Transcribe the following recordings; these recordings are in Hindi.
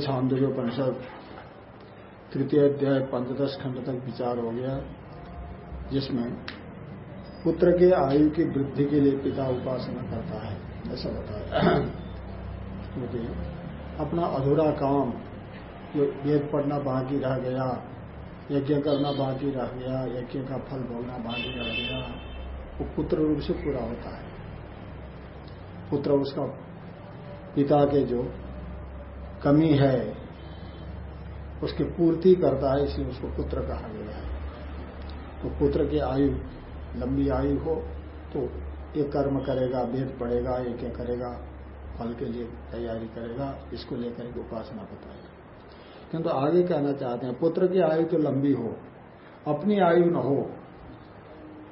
छांदोग्य उपनिषद तृतीय अध्याय, पंचदश खंड तक विचार हो गया, जिसमें पुत्र के आयु की वृद्धि के लिए पिता उपासना करता है, ऐसा बताया क्योंकि अपना अधूरा काम, जो वेद पढ़ना बाकी रह गया, यज्ञ करना बाकी रह गया, यज्ञ का फल भोगना बाकी रह गया, वो पुत्र रूप से पूरा होता है। पुत्र उसका पिता के जो कमी है, उसकी पूर्ति करता है, इसलिए उसको पुत्र कहा गया है। तो पुत्र की आयु, लंबी आयु हो तो ये कर्म करेगा, वेद पढ़ेगा, ये क्या करेगा, फल के लिए तैयारी करेगा, इसको लेकर के उपासना बताएगा। किंतु तो आगे कहना चाहते हैं, पुत्र की आयु तो लंबी हो, अपनी आयु न हो,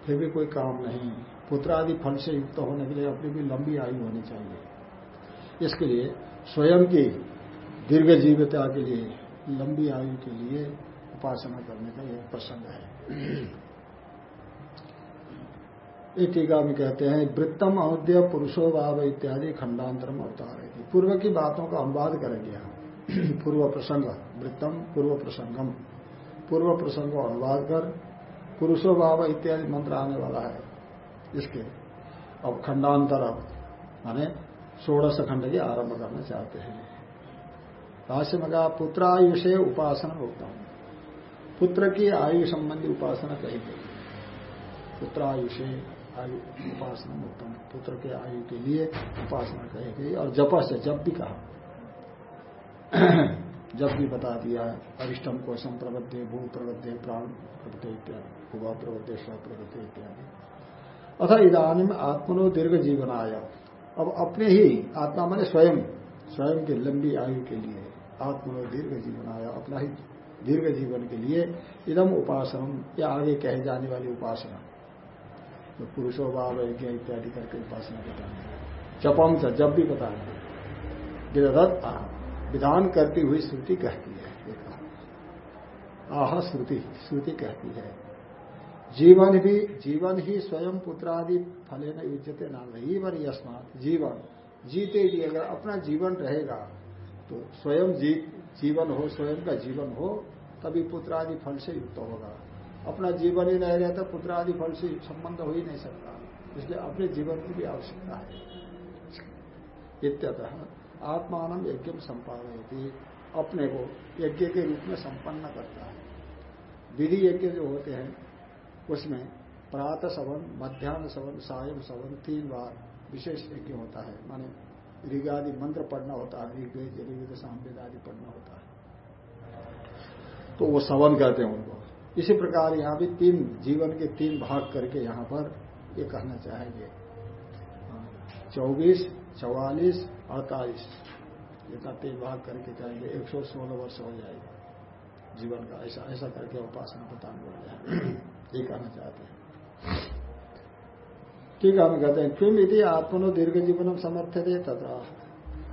फिर भी कोई काम नहीं। पुत्र आदि फल से युक्त होने के लिए अपनी भी लंबी आयु होनी चाहिए। इसके लिए स्वयं की दीर्घ जीवता के लिए, लंबी आयु के लिए उपासना करने का यह प्रसंग है। एक टीका में कहते हैं, वृत्तम अवध्य पुरुषो भाव इत्यादि खंडांतरम अवतार है पूर्व की बातों का अनुवाद करेंगे हम पूर्व प्रसंग, वृत्तम पूर्व प्रसंगम। पूर्व प्रसंग को अनुवाद कर, पुरुषो भाव इत्यादि मंत्र आने वाला है इसके। अब खंडांतर अब माने षोड़श खंड की आरंभ करना चाहते हैं। भाष्य में कहा पुत्रायुषे उपासना होता हूँ। पुत्र की आयु संबंधी उपासना कही गई। पुत्रायुषे आयु उपासना उत्तम पुत्र के आयु के लिए उपासना कही गई और जप से जब भी कहा। जब भी बता दिया। अरिष्टम कोशम प्रबद्धे भू प्रबद्धे प्राण प्रबद्धे इत्यादि। भुवा स्व प्रबद्धे इत्यादि। अथा इधानी आत्मनो दीर्घ जीवन आया अब अपने ही आत्मा मैंने स्वयं। स्वयं की लंबी आयु के लिए। आत्मनो दीर्घ जीवन आया अपना ही दीर्घ जीवन के लिए इदम उपासना या आगे कहे जाने वाली उपासना। तो पुरुषो भाव यज्ञ इत्यादि करके उपासना बताएँगे जपम से जब भी बताएँगे विदधत आह विधान करती हुई श्रुति कहती है आह, श्रुति श्रुति कहती है। जीवन भी, जीवन ही स्वयं पुत्रादि फले न युजते नाम वर यस्मात, जीवन, जीते जी अगर अपना जीवन रहेगा तो स्वयं जी, जीवन हो स्वयं का जीवन हो तभी पुत्र आदि फल से युक्त होगा। अपना जीवन ही नहीं रहता पुत्र आदि फल से संबंध हो ही नहीं सकता। इसलिए अपने जीवन की भी आवश्यकता है। इत्यतः आत्मान यज्ञ संपादयती। अपने को यज्ञ के रूप में संपन्न करता है। विधि यज्ञ जो होते हैं उसमें प्रातः सवन मध्यान्ह सवन सायं सवन तीन बार विशेष यज्ञ होता है। माने ऋगादि मंत्र पढ़ना होता है, ऋग्वेद ऋग्वेद सामवेद आदि पढ़ना होता है। तो वो सवन कहते हैं उनको। इसी प्रकार यहाँ भी तीन, जीवन के तीन भाग करके यहाँ पर ये कहना चाहेंगे। चौबीस, चौवालीस, अड़तालीस। ये का तीन भाग करके कहेंगे एक सौ सोलह वर्ष हो जाएगा। जीवन का ऐसा ऐसा करके उपासना बताने हो जाए ये कहना चाहते हैं। ठीक है, हम कहते हैं क्यों यदि आत्मनो दीर्घ जीवन समर्थ दे तथा।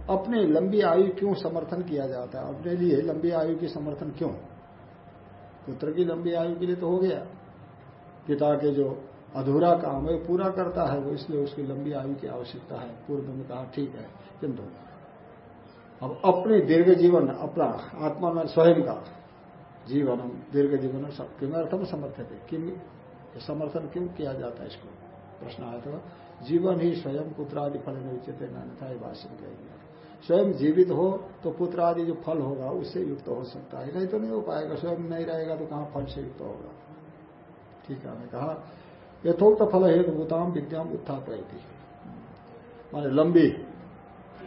अपने लंबी आयु क्यों समर्थन किया जाता है? अपने लिए लंबी आयु की समर्थन क्यों? पुत्र की लंबी आयु के लिए तो हो गया। पिता के जो अधूरा काम है पूरा करता है, वो इसलिए उसकी लंबी आयु की आवश्यकता है। पूर्व में कहा, ठीक है, किंतु। अब अपने दीर्घ जीवन अपना आत्मा में स्वयं का जीवन दीर्घ जीवन सब किमर्थम समर्थन है किम? समर्थन क्यों किया जाता है इसको? प्रश्न आया था, जीवन ही स्वयं पुत्रादि फल में उचित नान्यथा भाषण कहेंगे। स्वयं जीवित हो तो पुत्र आदि जो फल होगा, उससे युक्त हो सकता है। नहीं तो नहीं हो पाएगा, स्वयं नहीं रहेगा तो कहाँ फल से युक्त होगा? ठीक है मैं कहा, यथोक्त फल हेतु भूताम विद्याम उत्थापयती। माने लंबी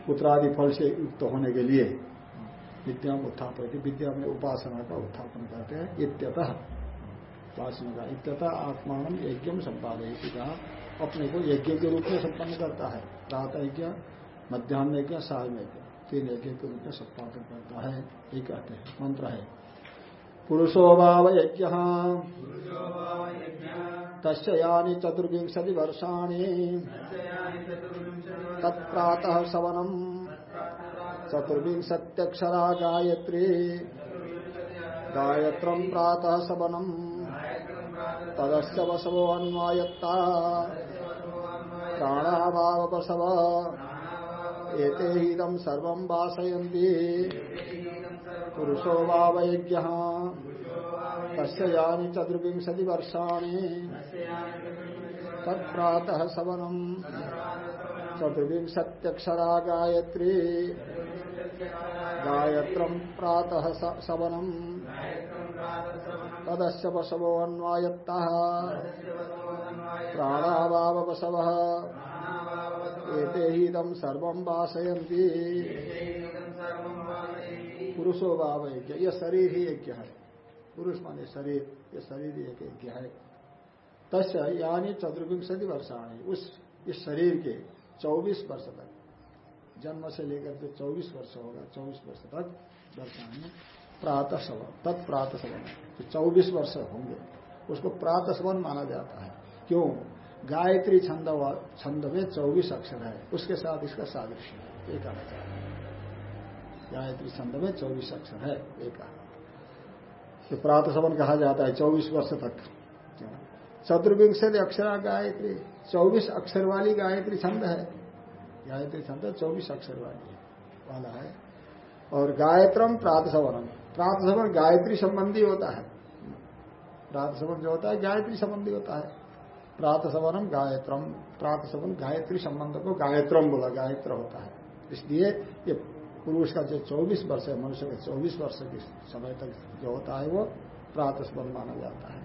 पुत्रादि फल से युक्त होने के लिए विद्या उत्थापन विद्या में उपासना का उत्थापन करते हैं, इत्यतः। उपासना का इत्यतः आत्मान यज्ञ संपादय कहा अपने को यज्ञ के रूप में संपन्न करता है। रात यज्ञ मध्यान्ह यज्ञ साय यज्ञ तीन यज्ञ के रूप में संपादन करता है। ये कहते हैं। मंत्र है। पुरुषो भाव यज्ञ तस्यानि चतुर्विंशति वर्षाणि। तत्प्रातः सवनम्। चतुर्विंशत्यक्षरा गायत्री गायत्रम् प्रातः सवनम्। तदस्य वसवो अन्वायत्ता। प्राणाभावसव एते हिदम् सर्वम् वासयन्ति। पुरुषो वावयज्ञः तस्य यानि चतुर्विंशति वर्षाणि। तत्प्रातः सवनम्। चतुर्विंशत्यक्षरा गायत्री गायत्रम् प्रातः सवनम्। तदस्य पशवो अन्वायत्तः प्राणावावपशवः एते ही तम सर्वम वासयंती पुरुषो भाव यज्ञ यह शरीर ही यज्ञ है पुरुष माने शरीर। ये शरीर ही एक यज्ञ है तस् यानी चतुर्विंशति वर्षाणी। उस, इस शरीर के 24 वर्ष तक। जन्म से लेकर के 24 वर्ष होगा। 24 वर्ष तक वर्षाणी। प्रातः सवन तत्प्रातः सवन तो चौबीस वर्ष होंगे, उसको प्रातः सवन माना जाता है। क्यों? गायत्री छंद छंद में चौबीस अक्षर है, उसके साथ इसका सादृश्य है एक आना गायत्री छंद में चौबीस अक्षर है एक तो प्रात सवन कहा जाता है, चौबीस वर्ष तक। चतुर्विंशत अक्षरा गायत्री, चौबीस अक्षर वाली गायत्री छंद है। गायत्री छंद चौबीस अक्षर वाली वाला है। और गायत्रम प्रात सवनम प्रात सवन गायत्री संबंधी होता है। प्रात सवन जो होता है, गायत्री संबंधी होता है। प्रात सवनम गायत्रम प्रात सवन गायत्री संबंध को गायत्रम बोला, गायत्र होता है। इसलिए ये पुरुष का जो 24 वर्ष है, मनुष्य का 24 वर्ष के समय तक जो होता है, वो प्रात स्मरण माना जाता है।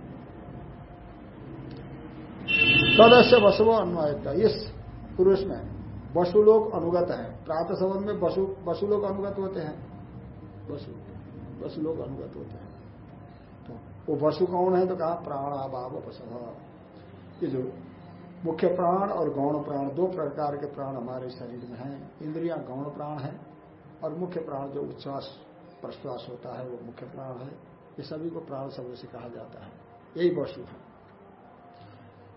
सदस्य वसु अन्वयता, इस पुरुष में वसु लोग अनुगत है। प्रात सवन में वसु वसु लोग अनुगत होते हैं। वसु। वसु लोग अनुगत होते हैं। तो वो वसु कौन है तो कहा, प्राण अभाव वसव ये जो मुख्य प्राण और गौण प्राण, दो प्रकार के प्राण हमारे शरीर में हैं। इंद्रिया गौण प्राण है और मुख्य प्राण जो उच्छ्वास, प्रश्वास होता है, वो मुख्य प्राण है। ये सभी को प्राण शब्द से कहा जाता है। यही वस्तु है।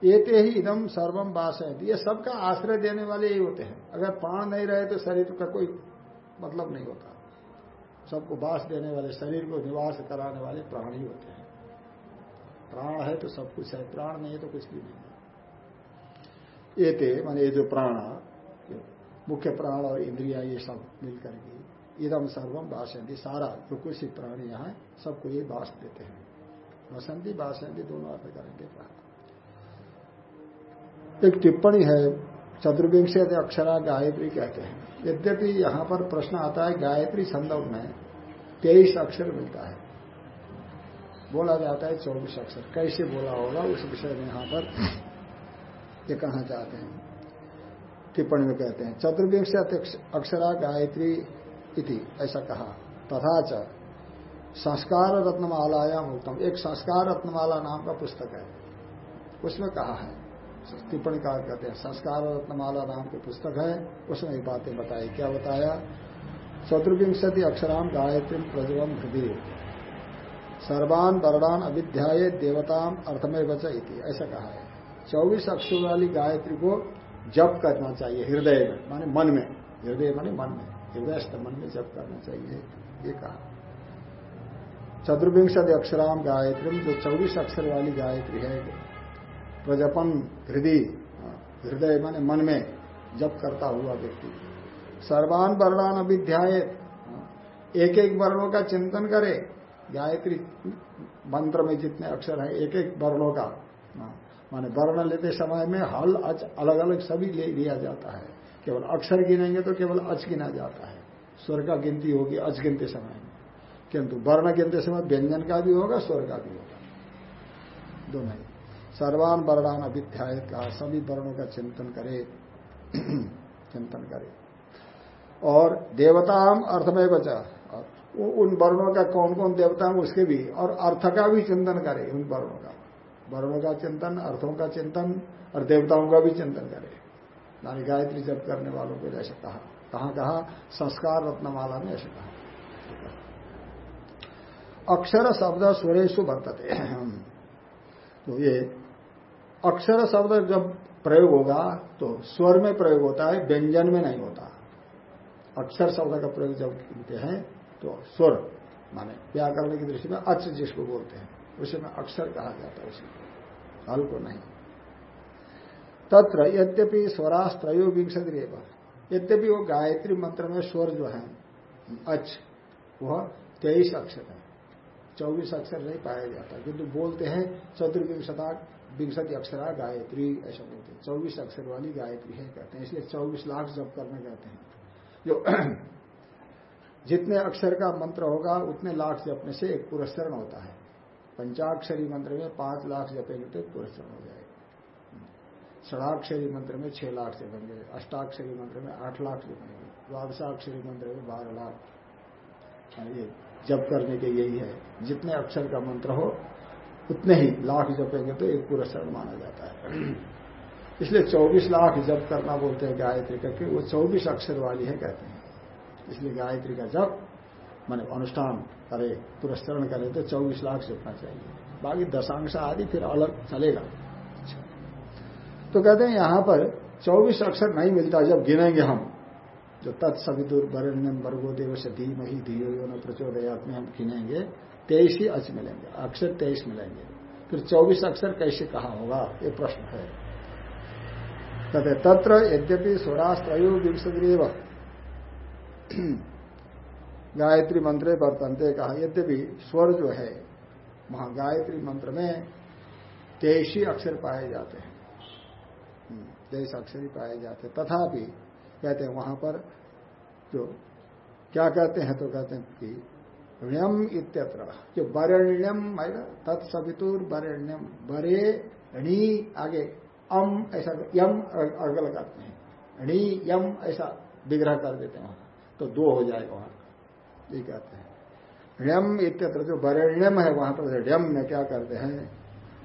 एते ही इदम सर्वम वास है ये सबका आश्रय देने वाले यही होते हैं। अगर प्राण नहीं रहे तो शरीर का कोई मतलब नहीं होता। सबको बास देने वाले, शरीर को निवास कराने वाले प्राण ही होते हैं। प्राण है तो सब कुछ है, प्राण नहीं है तो कुछ भी नहीं है। एते मान ये जो प्राण मुख्य प्राण और इंद्रिया ये सब मिलकर के इदम सर्वम बासंती सारा जो कुछ ही प्राणी यहाँ सबको ये बास देते हैं। बसंती बासंती दोनों अर्थ करेंगे प्राण। एक टिप्पणी है चतुर्विंश अक्षरा गायत्री कहते हैं। यद्यपि यहाँ पर प्रश्न आता है, गायत्री संदर्भ में तेईस अक्षर मिलता है। बोला जाता है चौबीस अक्षर। कैसे बोला होगा? उस विषय में यहाँ पर ये कहा जाते हैं। टिप्पणी में कहते हैं चतुर्विंश अक्षरा गायत्री इति, ऐसा कहा। तथा च, संस्कार रत्नमालायाम उत्तम एक संस्कार रत्नमाला नाम का पुस्तक है। उसमें कहा है टिप्पणी कार कहते हैं, संस्कार रत्नमाला नाम की पुस्तक है। उसमें ये बातें बताई, क्या बताया? चतुर्विंशति अक्षराम गायत्री प्रजवम हृदय सर्वान वर्णान अविध्याय देवताम अर्थमय बच इति, ऐसा कहा है। चौबीस अक्षर वाली गायत्री को जप करना चाहिए, हृदय में, माने मन में। हृदय माने मन में हृदय मन में जप करना चाहिए, ये कहा। चतुर्विंशति अक्षराम गायत्री, जो चौबीस अक्षर वाली गायत्री है प्रजपन हृदय हृदय माने मन में जप करता हुआ व्यक्ति। सर्वान वर्णान अभिध्याय एक एक वर्णों का चिंतन करे। गायत्री मंत्र में जितने अक्षर हैं एक एक वर्णों का माने वर्ण लेते समय में हल, अच अलग अलग सभी ले, लिया जाता है। केवल अक्षर गिनेंगे तो केवल अच गिना जाता है। स्वर का गिनती होगी अच गिनते समय में। किंतु वर्ण गिनते समय व्यंजन का भी होगा स्वर का भी होगा। दोनों सर्वान वर्णान अभिध्याय का सभी वर्णों का चिंतन करे। चिंतन करे। और देवताम अर्थमय बचा उन वर्णों का कौन कौन देवता है, उसके भी, और अर्थ का भी चिंतन करे उन वर्णों का। वर्णों का चिंतन, अर्थों का चिंतन, और देवताओं का भी चिंतन करे। यानी गायत्री जप करने वालों को जैसे कहा। कहा कहा? संस्कार रत्नमाला में ऐसे कहा। अक्षर, शब्द, सुरेशु बरतते तो ये अक्षर शब्द जब प्रयोग होगा तो स्वर में प्रयोग होता है, व्यंजन में नहीं होता। अक्षर शब्द का प्रयोग जब करते हैं तो स्वर, माने व्याकरण की दृष्टि में अच जिसको बोलते हैं, उसे में अक्षर कहा जाता है उसे हल को नहीं। तत्र यद्यपि स्वरास्त्रयो विंशति यद्यपि वो गायत्री मंत्र में स्वर जो है अच वह तेईस अक्षर है। चौबीस अक्षर नहीं पाया जाता, किंतु बोलते हैं चतुर्विंशता विंशति अक्षरा गायत्री, ऐसा बोलते हैं। चौबीस अक्षर वाली गायत्री है, कहते हैं। इसलिए चौबीस लाख जब करने कहते हैं। जो जितने अक्षर का मंत्र होगा, उतने लाख जपने से एक पुरस्करण होता है। पंचाक्षरी मंत्र में पाँच लाख जपेंगे तो एक पुरस्करण हो जाएगा। षडाक्षरी मंत्र में छह लाख जपेंगे, अष्टाक्षरी मंत्र में आठ लाख जपेंगे, द्वादशाक्षरी मंत्र में बारह लाख। ये जप करने के यही है। जितने अक्षर का मंत्र हो उतने ही लाख जपेंगे तो एक पुरस्करण माना जाता है। इसलिए 24 लाख जप करना बोलते हैं गायत्री का वो 24 अक्षर वाली है कहते हैं। इसलिए गायत्री का जप, मैंने अनुष्ठान करे, पुरस्करण करे तो चौबीस लाख जपना चाहिए। बाकी दशांश आदि फिर अलग चलेगा। तो कहते हैं यहाँ पर चौबीस अक्षर नहीं मिलता जब गिनेंगे हम। जो तत्सविदुर, वरण्यम, वर्गो देव से धी मही धीयो यो न प्रचोदयात में हम गिनेंगे। तेईस ही अच मिलेंगे अक्षर तेईस मिलेंगे। फिर चौबीस अक्षर कैसे कहा होगा? ये प्रश्न है। कहते तत्र यद्यपि स्वरास्त्रयो विंशदेव गायत्री मंत्र वर्तनते कहा यद्यपि स्वर जो है वहाँ गायत्री मंत्र में तेईसी अक्षर पाए जाते हैं। हम्म, तेईस अक्षर ही पाए जाते तथापि कहते हैं वहाँ पर जो क्या कहते हैं तो कहते हैं कि ण्यम इत्यत्र। जो बरेण्यम ना तत्सवितुर बरेण्यम। बरे, णी, आगे, अम, ऐसा, यम अगल लगाते हैं। णी, यम, ऐसा विग्रह कर देते हैं तो दो हो जाएगा वहाँ। ये कहते हैं। ण्यम इत्यत्र जो वरेण्यम है वहाँ पर ड्यम में क्या करते हैं?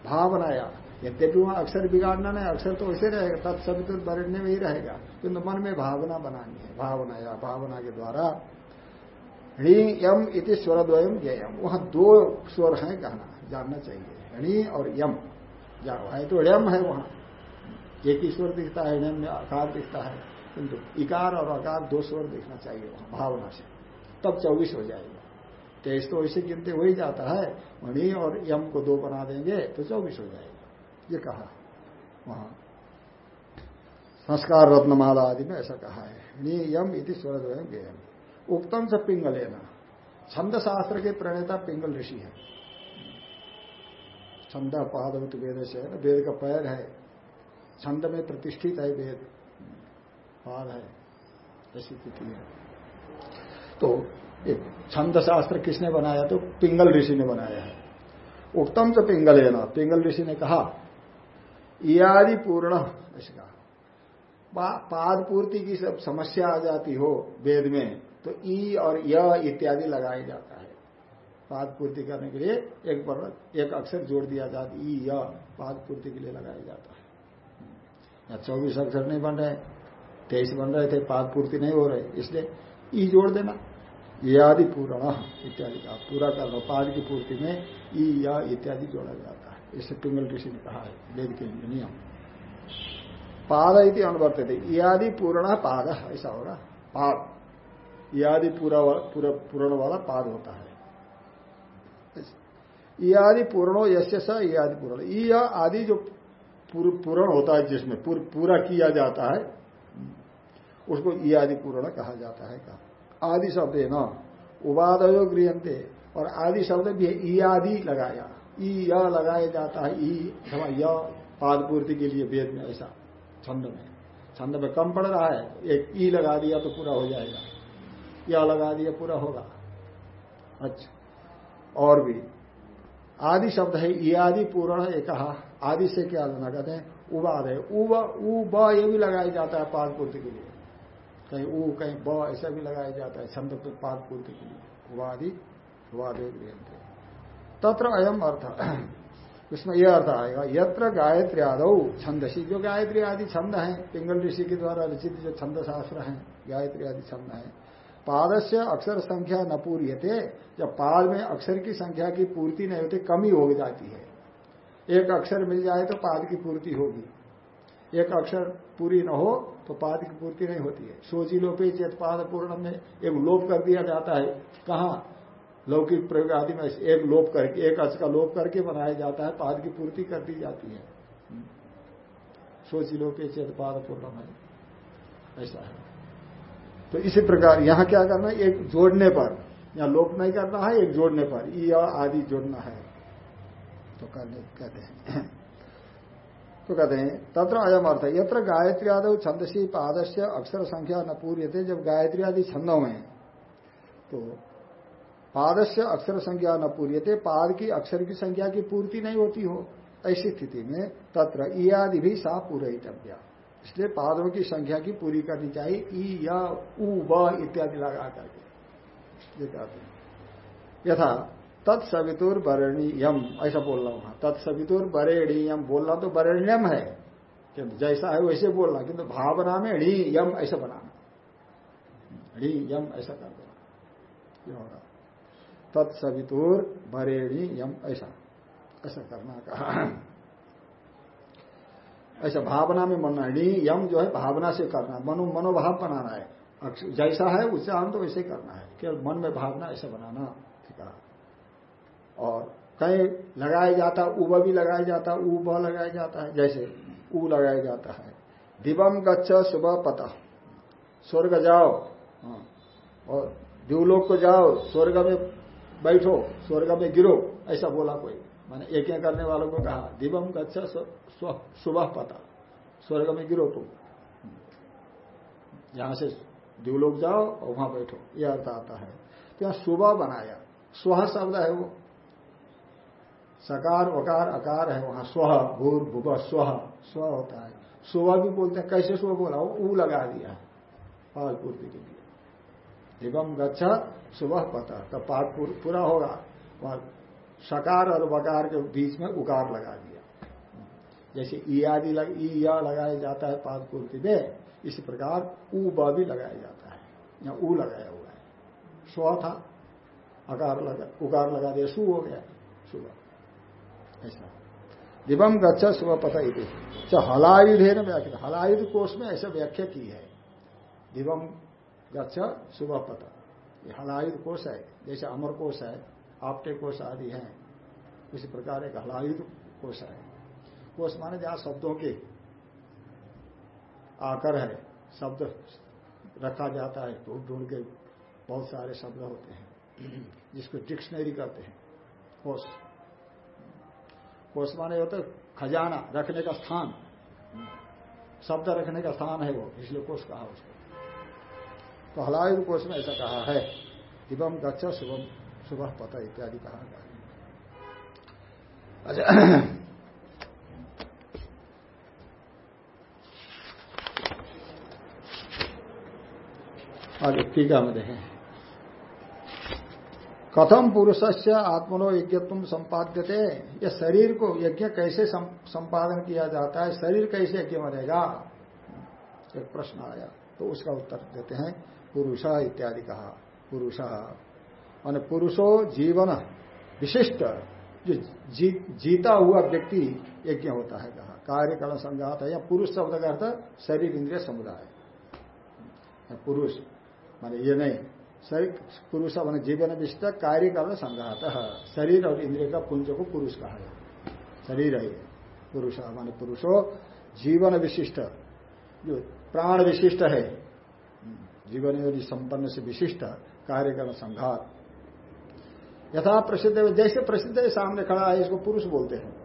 भावनाया यद्यपि वहाँ अक्षर बिगाड़ना नहीं, अक्षर तो वैसे रहेगा तत्सभी तो वरेण्य में ही रहेगा। किंतु तो मन में भावना बनानी है। भावनाया भावना के द्वारा णी यम इति स्वर द्वयम यम वहाँ दो स्वर है कहना, जानना चाहिए। णी और यम। है तो यम है वहाँ। एक ही स्वर दिखता है ण्यम में आकार दिखता है। किंतु इकार और अकार दो स्वर दिखना चाहिए वहाँ, भावना से। तब चौबीस हो जाएगा। तेईस तो ऐसे गिनते हो ही जाता है। मणि और यम को दो बना देंगे तो चौबीस हो जाएगा। ये कहा। वहाँ। संस्कार रत्नमाला आदि में ऐसा कहा है। नी यम इति स्वर गेयम उक्तम से पिंगलेना छंद शास्त्र के प्रणेता पिंगल ऋषि है। छंद पादवत वेद से है। वेद का पैर है। छंद में प्रतिष्ठित है वेद। पाद है। ऐसी स्थिति है। तो छंद शास्त्र किसने बनाया? तो पिंगल ऋषि ने बनाया है। उत्तम से पिंगल है ना पिंगल ऋषि ने कहा, इयादि पूर्ण ऐसे कहा। पाद पूर्ति की सब समस्या आ जाती हो वेद में तो ई और य इत्यादि लगाया जाता है। पाद पूर्ति करने के लिए एक पर एक अक्षर जोड़ दिया जाता ई, य, पाद पूर्ति के लिए लगाया जाता है। या चौबीस अक्षर नहीं बन रहे, तेईस बन रहे थे, पाद पूर्ति नहीं हो रहे, इसलिए ई जोड़ देना। आदि पूर्ण, इत्यादि का पूरा करना पाद की पूर्ति में ई, या इत्यादि जोड़ा जाता है। इसे पिंगल ऋषि ने कहा है, वेद के नियम। पाद इति थे आदि पूर्ण पाद, ऐसा होगा। पाद यादि पूरा पूर्ण वाला पाद होता है। आदि पूर्णो यश आदि पूर्ण। ई आदि जो पूर्ण होता है जिसमें पूरा किया जाता है, उसको ई आदि पूर्ण कहा जाता है। कहा आदि शब्द है न उपादयो गृहते और आदि शब्द भी है ई आदि लगाया। ई य लगाया जाता है, ई अथवा पाद पूर्ति के लिए वेद में ऐसा छंद में। छंद में कम पड़ रहा है, एक ई लगा दिया तो पूरा हो जाएगा। या लगा दिया, पूरा होगा। अच्छा और भी। आदि शब्द है ई आदि पूर्ण है कहा आदि से क्या लेना कहते हैं उबाद है। उब उ ये भी लगाया जाता है पाद पूर्ति के लिए। कहीं ऊ कहीं ब, ऐसा भी लगाया जाता है छंद के पाद पूर्ति के लिए। उवादि, उवादे तत्र अयम अर्थ। इसमें यह अर्थ आएगा, यत्र गायत्री आदौ छंदसी। जो गायत्री आदि छंद है, पिंगल ऋषि के द्वारा रचित जो छंद शास्त्र है, गायत्री आदि छंद है पाद से अक्षर संख्या न पूरी थे जब पाद में अक्षर की संख्या की पूर्ति नहीं होती, कमी हो जाती है। एक अक्षर मिल जाए तो पाद की पूर्ति होगी। एक अक्षर पूरी न हो तो पाद की पूर्ति नहीं होती है। सोची लोपे चेत पाद पूर्ण में एक लोप कर दिया जाता है। कहा? लौकिक प्रयोग आदि में एक लोप करके, एक अक्ष का लोप करके बनाया जाता है। पाद की पूर्ति कर दी जाती है। सोची लोपे चेत पाद पूर्ण ऐसा है। तो इसी प्रकार यहाँ क्या करना है? एक जोड़ने पर। या लोप नहीं करना है, एक जोड़ने पर। ई आदि जोड़ना है। तो कहते हैं। तो कहते हैं, तत्र अयम अर्थ यत्र गायत्री आदि छंदसी पादस्य अक्षर संख्या न पूरी थे जब गायत्री आदि छंदों में तो पादस्य अक्षर संख्या न पूरी थे पाद की अक्षर की संख्या की पूर्ति नहीं होती हो, ऐसी स्थिति में तत्र ई आदि भी सा पूरितव्या इसलिए पादों की संख्या की पूरी करनी चाहिए। ई, या, उ, व इत्यादि लगा करके। ये कहते हैं। यथा, तत्सवितुर बरणीयम, ऐसा बोल रहा हूँ तत्सवितुर बरेणीयम, बोलना तो बरेण्यम है। किंतु जैसा है वैसे बोलना, किंतु भावना में णी यम ऐसा बनाना। णी यम ऐसा कर देना। होगा। तत्सवितुर बरेणी यम ऐसा। ऐसा करना कहा। ऐसा भावना में मनना णी यम जो है भावना से करना मनो मनोभाव बनाना है। जैसा है उच्चारण तो वैसे ही करना है। केवल मन में भावना ऐसा बनाना ठीक है? और कहीं लगाया जाता उब भी लगाया जाता उ ब लगाया जाता है। जैसे उ लगाया जाता है। दिवम गच्छ सुबह पता। स्वर्ग जाओ। हाँ, और दिवलोक को जाओ। स्वर्ग में बैठो। स्वर्ग में गिरो। ऐसा बोला कोई। मैंने एक करने वालों को कहा दिवम गच्छ सुबह पता स्वर्ग में गिरो तुम यहाँ से दिवलोक जाओ और वहाँ बैठो यह अर्थ आता है। तो यहाँ सुबह बनाया, स्व शब्द है वो। सकार, वकार, अकार है वहाँ, स्व भूर भूव स्व स्व होता है। सुबह भी बोलते हैं, कैसे सुबह बोला? वो ऊ लगा दिया, पाल पूर्ति के लिए। दिवम गच्छा सुबह पता, तब पाठ पूरा होगा। वहाँ सकार और वकार के बीच में उकार लगा दिया। जैसे ई आदि लग, ई या लगाया जाता है पाद पूर्ति में, इसी प्रकार ऊ ब भी लगाया जाता है। या ऊ लगाया हुआ है। स्व था, अकार लगा, उकार लगा दिया, सु हो गया सुबह ऐसा। दिवम गच्छ सुबह पता ही अच्छा हलायुध ना व्याख्या, हलायुध कोष में ऐसा व्याख्या की है। दिवम गच्छ सुबह पता ये हलायुध कोष है, जैसे अमर कोष है आपटे कोष आदि है। उसी प्रकार एक हलायुध कोष है। कोष माने जहाँ शब्दों के आकर है, शब्द रखा जाता है, ढूंढ ढूंढ के बहुत सारे शब्द होते हैं, जिसको डिक्शनरी करते हैं, कोष। कोष माने होता है खजाना, रखने का स्थान। शब्द रखने का स्थान है वो, इसलिए कोष कहा उसको। तो हलायु कोष में ऐसा कहा है दिवम गच्छ शुभम। सुबह पता इत्यादि कहा गया अच्छा। आगे टीका में देखें। कथम पुरुष से आत्मनो यज्ञ तुम संपाद्य थे ये शरीर को यज्ञ कैसे संपादन किया जाता है शरीर कैसे यज्ञ बनेगा? एक प्रश्न आया तो उसका उत्तर देते हैं। पुरुष इत्यादि कहा। पुरुष। मान पुरुषो जीवन विशिष्ट जो जी, जीता हुआ व्यक्ति यज्ञ होता है कहा। कार्य कार्यकरण संघात है या पुरुष शब्द का अर्थ शरीर इंद्रिय समुदाय। पुरुष माने ये नहीं शरीर पुरुष मान जीवन विशिष्ट कार्य कारण संघात शरीर और इंद्रिय का पुंज को पुरुष कहा है। शरीर है पुरुष माने पुरुषो जीवन विशिष्ट जो प्राण विशिष्ट है। जीवन संपन्न से विशिष्ट कार्यकरण संघात यथा प्रसिद्ध, जैसे प्रसिद्ध है, सामने खड़ा है, इसको पुरुष बोलते हैं।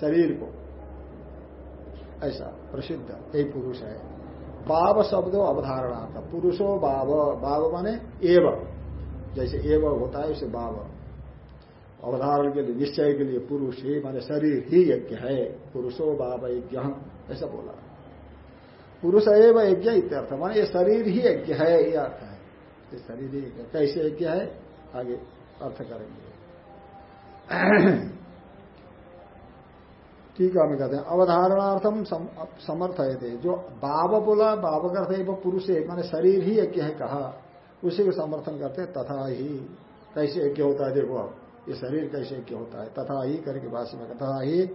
शरीर को। ऐसा, प्रसिद्ध यही पुरुष है। बाव शब्दों अवधारणा था पुरुषो बाव बाव माने एव। जैसे एव होता है, उसे बाव अवधारण के लिए, निश्चय के लिए पुरुष ही माने शरीर ही यज्ञ है। पुरुषो बाव यज्ञ। ऐसा बोला। पुरुष एव यज्ञ इत्यर्थ मान ये शरीर ही यज्ञ है, ये अर्थ है। शरीर ही यज्ञ। कैसे यज्ञ है? आगे। अर्थ करेंगे। ठीक है, हमें कहते हैं अवधारणार्थम समर्थ है थे जो बाब बोला बाब करते वो पुरुष है, माने शरीर ही यज्ञ है कहा, उसी को समर्थन करते तथा ही। कैसे यज्ञ होता है, देखो ये शरीर कैसे यज्ञ होता है, तथा ही करके भाषा में, तथा ही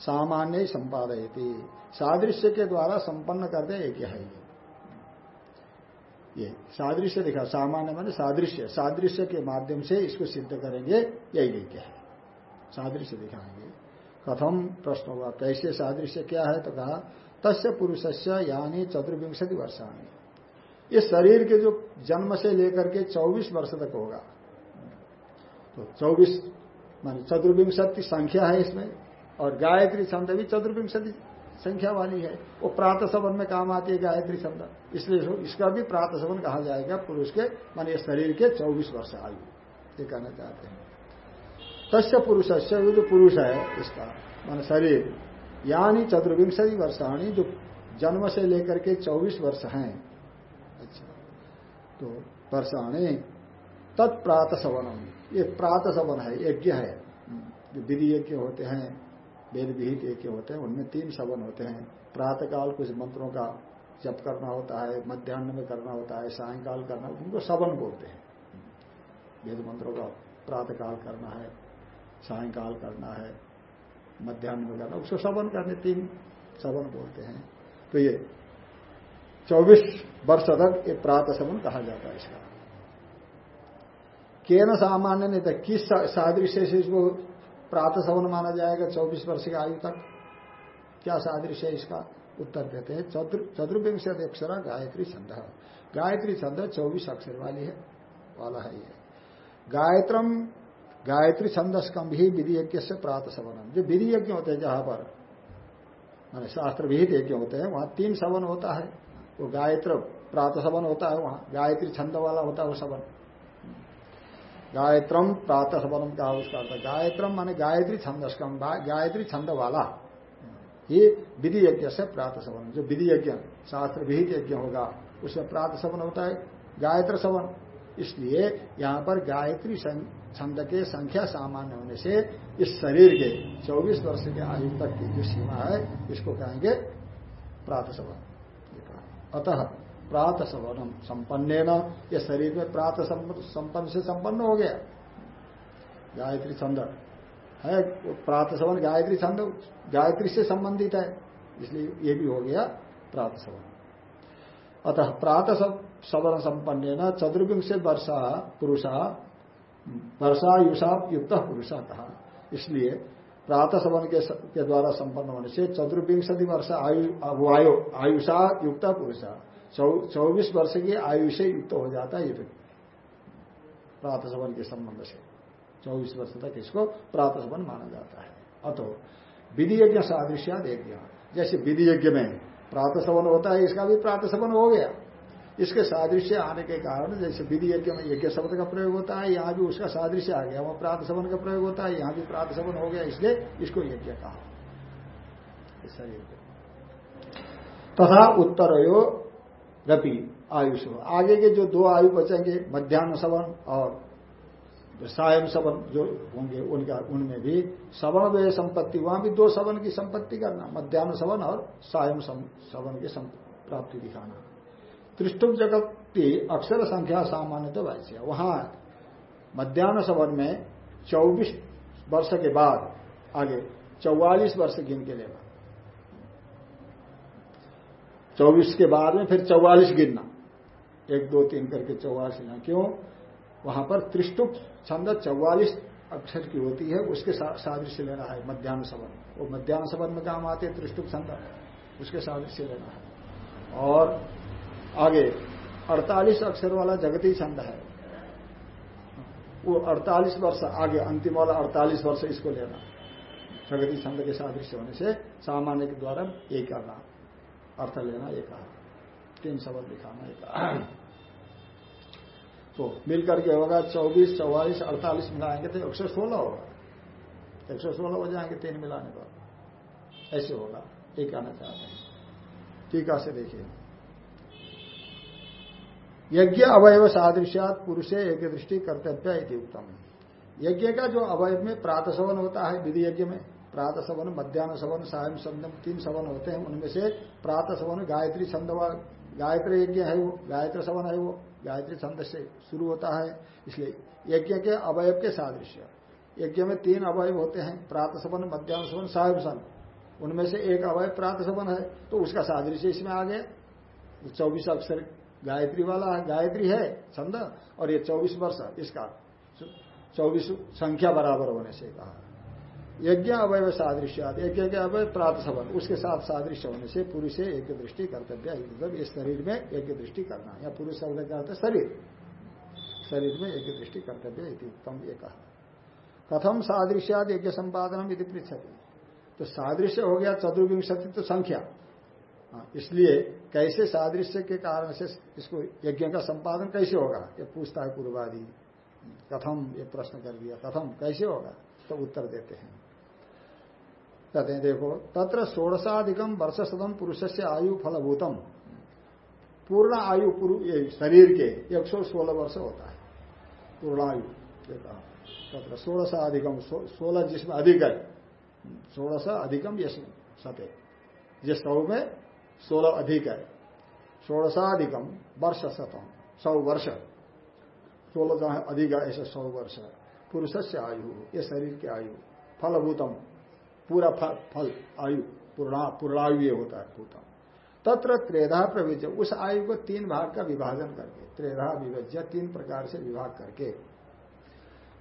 सामान्य ही संपादयती। सादृश्य के द्वारा संपन्न करते यज्ञ है सादृश्य दिखा, सामान्य माने सादृश्य सादृश्य के माध्यम से इसको सिद्ध करेंगे, यही यज्ञ है। सादृश्य दिखाएँगे। कथम प्रश्न हुआ, कैसे सादृश्य क्या है? तो कहा, तस्य पुरुष यानी चतुर्विंशति वर्षाणी। इस शरीर के जो जन्म से लेकर के 24 वर्ष तक होगा। तो 24 मान चतुर्विंशति संख्या है इसमें, और गायत्री छंद भी चतुर्विंशति संख्या वाली है। वो प्रात सवन में काम आती है गायत्री छंद इसलिए इसका भी प्रात सवन कहा जाएगा, पुरुष के, मान शरीर के 24 वर्ष आयु। ये कहना चाहते हैं। तस्य पुरुष जो पुरुष है इसका, मान शरीर, यानी चतुर्विंशति वर्षाणी जो जन्म से लेकर के 24 वर्ष हैं। अच्छा। तो वर्षाणी तत्प्रात सवनम ये प्रात सवन है, यज्ञ है। जो विधि यज्ञ होते हैं वेद विहित यज्ञ होते हैं, उनमें तीन सवन होते हैं। प्रातकाल कुछ मंत्रों का जप करना होता है, मध्यान्ह में करना होता है, सायंकाल करना, उनको सवन बोलते हैं। वेद मंत्रों का प्रातकाल करना है, सायकाल करना है, मध्यान्ह में करना, उसको सवन करने तीन सवन बोलते हैं। तो ये 24 वर्ष तक ये प्रात सवन कहा जाता है इसका। के न सामान्य नहीं था किस सादृश्य से इसको प्रात सवन माना जाएगा 24 वर्ष की आयु तक। क्या सादृश्य है इसका? उत्तर देते हैं चतुर्विंश अक्षरा गायत्री छंद। गायत्री छंद चौबीस अक्षर वाली है, वाला है ये। गायत्रम गायत्री छंदस्कम भी विधि यज्ञ से प्रात सवनम जो विधि यज्ञ होते हैं जहाँ पर, मान शास्त्र विहित यज्ञ होते हैं, वहाँ तीन सवन होता है। वो गायत्र प्रात सवन होता है वहाँ। गायत्री छंद वाला होता है वो सवन। गायत्रम प्रात सवनम का उसका अर्थ? गायत्रम माने गायत्री छंदस्कम गायत्री छंद वाला ये विधि यज्ञ से प्रात सवन जो विधि यज्ञ, शास्त्र विहित यज्ञ होगा, उसमें प्रात सवन होता है, गायत्र सवन इसलिए यहाँ पर गायत्री छंद के संख्या सामान्य होने से इस शरीर के 24 वर्ष के आयु तक की जो सीमा है, इसको कहेंगे प्रात सवन अतः प्रात सवनम संपन्न न यह शरीर में प्रात संपन्न से संपन्न हो गया। गायत्री छंद। है प्रात सवन गायत्री छंद गायत्री से संबंधित है इसलिए ये भी हो गया प्रात सवन अतः प्रात सवन संपन्न न चतुर्विंश वर्षा पुरुषा वर्षायुषा युक्त पुरुषा कहा इसलिए प्रातः सवन के, के द्वारा संपन्न होने से चतुर्विंशति वर्ष आयु आयुषा युक्त पुरुषा। चौबीस वर्ष की आयु से युक्त हो जाता है ये प्रातः सवन के संबंध से। चौबीस वर्ष तक इसको प्रातः सवन माना जाता है। अतो विधि यज्ञ सादृश्या देख जैसे विधि यज्ञ में प्रातः सवन होता है, इसका भी प्रातः सवन हो गया। इसके सादृश्य आने के कारण जैसे विधि यज्ञ में यज्ञ शब्द का प्रयोग होता है, यहाँ भी उसका सादृश्य आ गया। वहाँ प्रात सवन का प्रयोग होता है, यहाँ भी प्रात सवन हो गया, इसलिए इसको यज्ञ कहा। तथा उत्तरयो रपी आयुष आगे के जो दो आयु बचेंगे मध्यान्ह सवन और सायम सवन जो होंगे, उनका, उनमें भी सवन वे संपत्ति, वहाँ भी दो सवन की संपत्ति करना मध्यान्ह सवन और सायम सवन की प्राप्ति दिखाना। त्रिष्टुप जगत की अक्षर संख्या सामान्य तो वैसे वहाँ मध्यान्ह सवन में 24 वर्ष के बाद, आगे 44 वर्ष गिन के लेना। 24 के बाद में फिर 44 गिनना। एक, दो, तीन करके चौवालीस गिनना। क्यों? वहाँ पर त्रिष्टुप छंद चौवालीस अक्षर की होती है, उसके सादृश्य लेना है, मध्यान्ह सबन वो मध्यान्ह सबन में काम आते हैं, त्रिष्टुप छंद, उसके सादृश्य लेना है। और आगे 48 अक्षर वाला जगती छंद है। वो 48 वर्ष आगे, अंतिम वाला 48 वर्ष इसको लेना। जगती छंद के सादृश्य होने से सामान्य के द्वारा ये करना अर्थ लेना ये कहा तीन शब्द दिखाना एक तो मिलकर के होगा चौबीस, चौवालीस, अड़तालीस मिलाएँगे तो एक सौ सोलह होगा। एक सौ सोलह हो जाएँगे तीन मिलाने पर। ऐसे होगा। ये कहना चाहते हैं। टीका से देखिए। यज्ञ अवयव सादृश्यात पुरुषे एक दृष्टि कर्तव्य उत्तम। यज्ञ का जो अवयव में प्रात सवन होता है, विधि यज्ञ में प्रात सवन मध्यान्ह सवन सायम संदम तीन सवन होते हैं। उनमें से प्रात सवन गायत्री छंद गायत्री यज्ञ है वो, गायत्री सवन है वो, गायत्री छंद से शुरू होता है। इसलिए यज्ञ के अवयव के सादृश्य। यज्ञ में तीन अवयव होते हैं प्रात सवन मध्यान्ह सवन सायम सन उनमें से एक अवय प्रात सवन है तो उसका सादृश्य इसमें आ गया। चौबीस अक्षर गायत्री वाला गायत्री है छंद, और ये चौबीस वर्ष इसका चौबीस संख्या बराबर होने से कहा। यज्ञ अवयव सादृश्य यज्ञ के अवय प्रात सवन उसके साथ सादृश्य होने से पुरुष एक दृष्टि कर्तव्य मतलब इस शरीर में एक दृष्टि करना या पुरुष शब्द का अर्थ शरीर। शरीर में एक दृष्टि कर्तव्य उत्तम ये कहा। कथम सादृश्याद यज्ञ संपादन यदि पृछति तो सादृश्य हो गया चतुर्विंशति तो संख्या। हाँ, इसलिए कैसे सादृश्य के कारण से इसको यज्ञ का संपादन कैसे होगा? ये पूछता है पूर्वादि। कथम ये प्रश्न कर दिया। कथम कैसे होगा? तो उत्तर देते हैं। कहते हैं, देखो, तत्र षोड़शाधिकम वर्ष सदम पुरुष से आयु फलभूतम पूर्ण आयु शरीर के एक सौ सोलह वर्ष होता है। पूर्णायु ये कहा। तत्र षोड़शाधिकम सोलह जिसमें अधिक है षोड़श अधिकम ये सते। जिस सौ में सोलह अधिक है षोड़शाधिकम वर्ष शतम सौ वर्ष। सोलह जहाँ अधिक है, ऐसे सौ वर्ष। पुरुष से आयु, ये शरीर की आयु, फलभूतम। पूरा फल आयु, पूर्णा, पूर्णायु ये होता है भूतम तत्र त्रेधा प्रविज्य उस आयु को तीन भाग का विभाजन करके, त्रेधा विभज्य, तीन प्रकार से विभाग करके।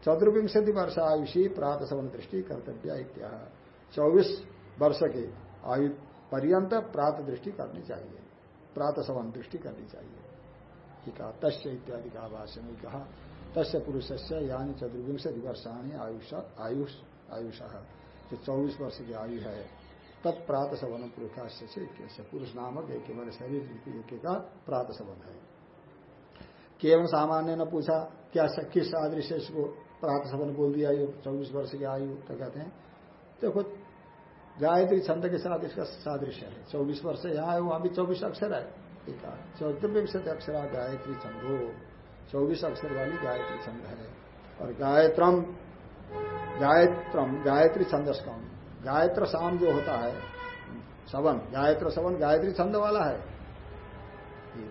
चतुर्विंशति वर्ष आयुषी प्रात सवन दृष्टि कर्तव्य इत्या चौबीस वर्ष के आयु पर्यंत प्रात दृष्टि करनी चाहिए। प्रात सवन दृष्टि करनी चाहिए। कहा तस्य इत्यादि का भाष्य में कहा। तस्य पुरुष से यानी चतुर्विंशति वर्षाणी आयुष आयुष आयुष। जो चौबीस वर्ष की आयु है तत्प्रात सवन पुरुषाश से कैसे पुरुष नामक एक मैंने शरीर एक का प्रात सवन है। केवल सामान्य ने पूछा, क्या किस सादृश्य इसको प्रात सवन बोल दिया ये चौबीस वर्ष की आयु तो कहते हैं, देखो, गायत्री छंद के साथ इसका सादृश्य है। चौबीस वर्ष यहाँ है वहाँ भी चौबीस अक्षर है। चौदविंशति अक्षर गायत्री छंदो चौबीस अक्षर वाली गायत्री छंद है। और गायत्रम गायत्रम गायत्री छंदस्कम गायत्र शाम जो होता है, सवन, गायत्र सवन, गायत्री छंद वाला है।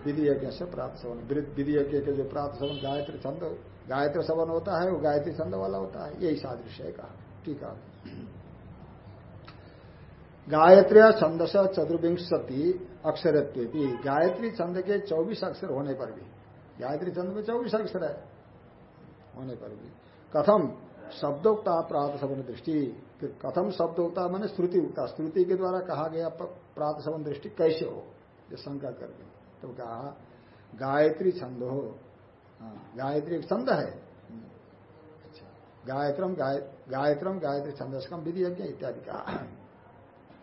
विधि यज्ञ से प्राप्त सवन विधि यज्ञ के जो प्राप्त सवन, गायत्री छंद, गायत्र सवन होता है, वो गायत्री छंद वाला होता है। यही सादृश्य है कहा। ठीक है। गायत्री छंद से चतुर्विंशति अक्षरत्व भी गायत्री छंद के चौबीस अक्षर होने पर भी, गायत्री छंद में चौबीस अक्षर है, होने पर भी। कथम शब्दोक्ता प्रात सवन दृष्टि। फिर कथम शब्दोक्ता मैंने श्रुति उक्ता। श्रुति के द्वारा कहा गया प्रात सवन दृष्टि कैसे हो? ये शंका कर दी तो कहा गायत्री छंद। हो हाँ, गायत्री एक छंद है। अच्छा गायत्रम गायत्रम गायत्री छंदस्कम विधि यज्ञ इत्यादि का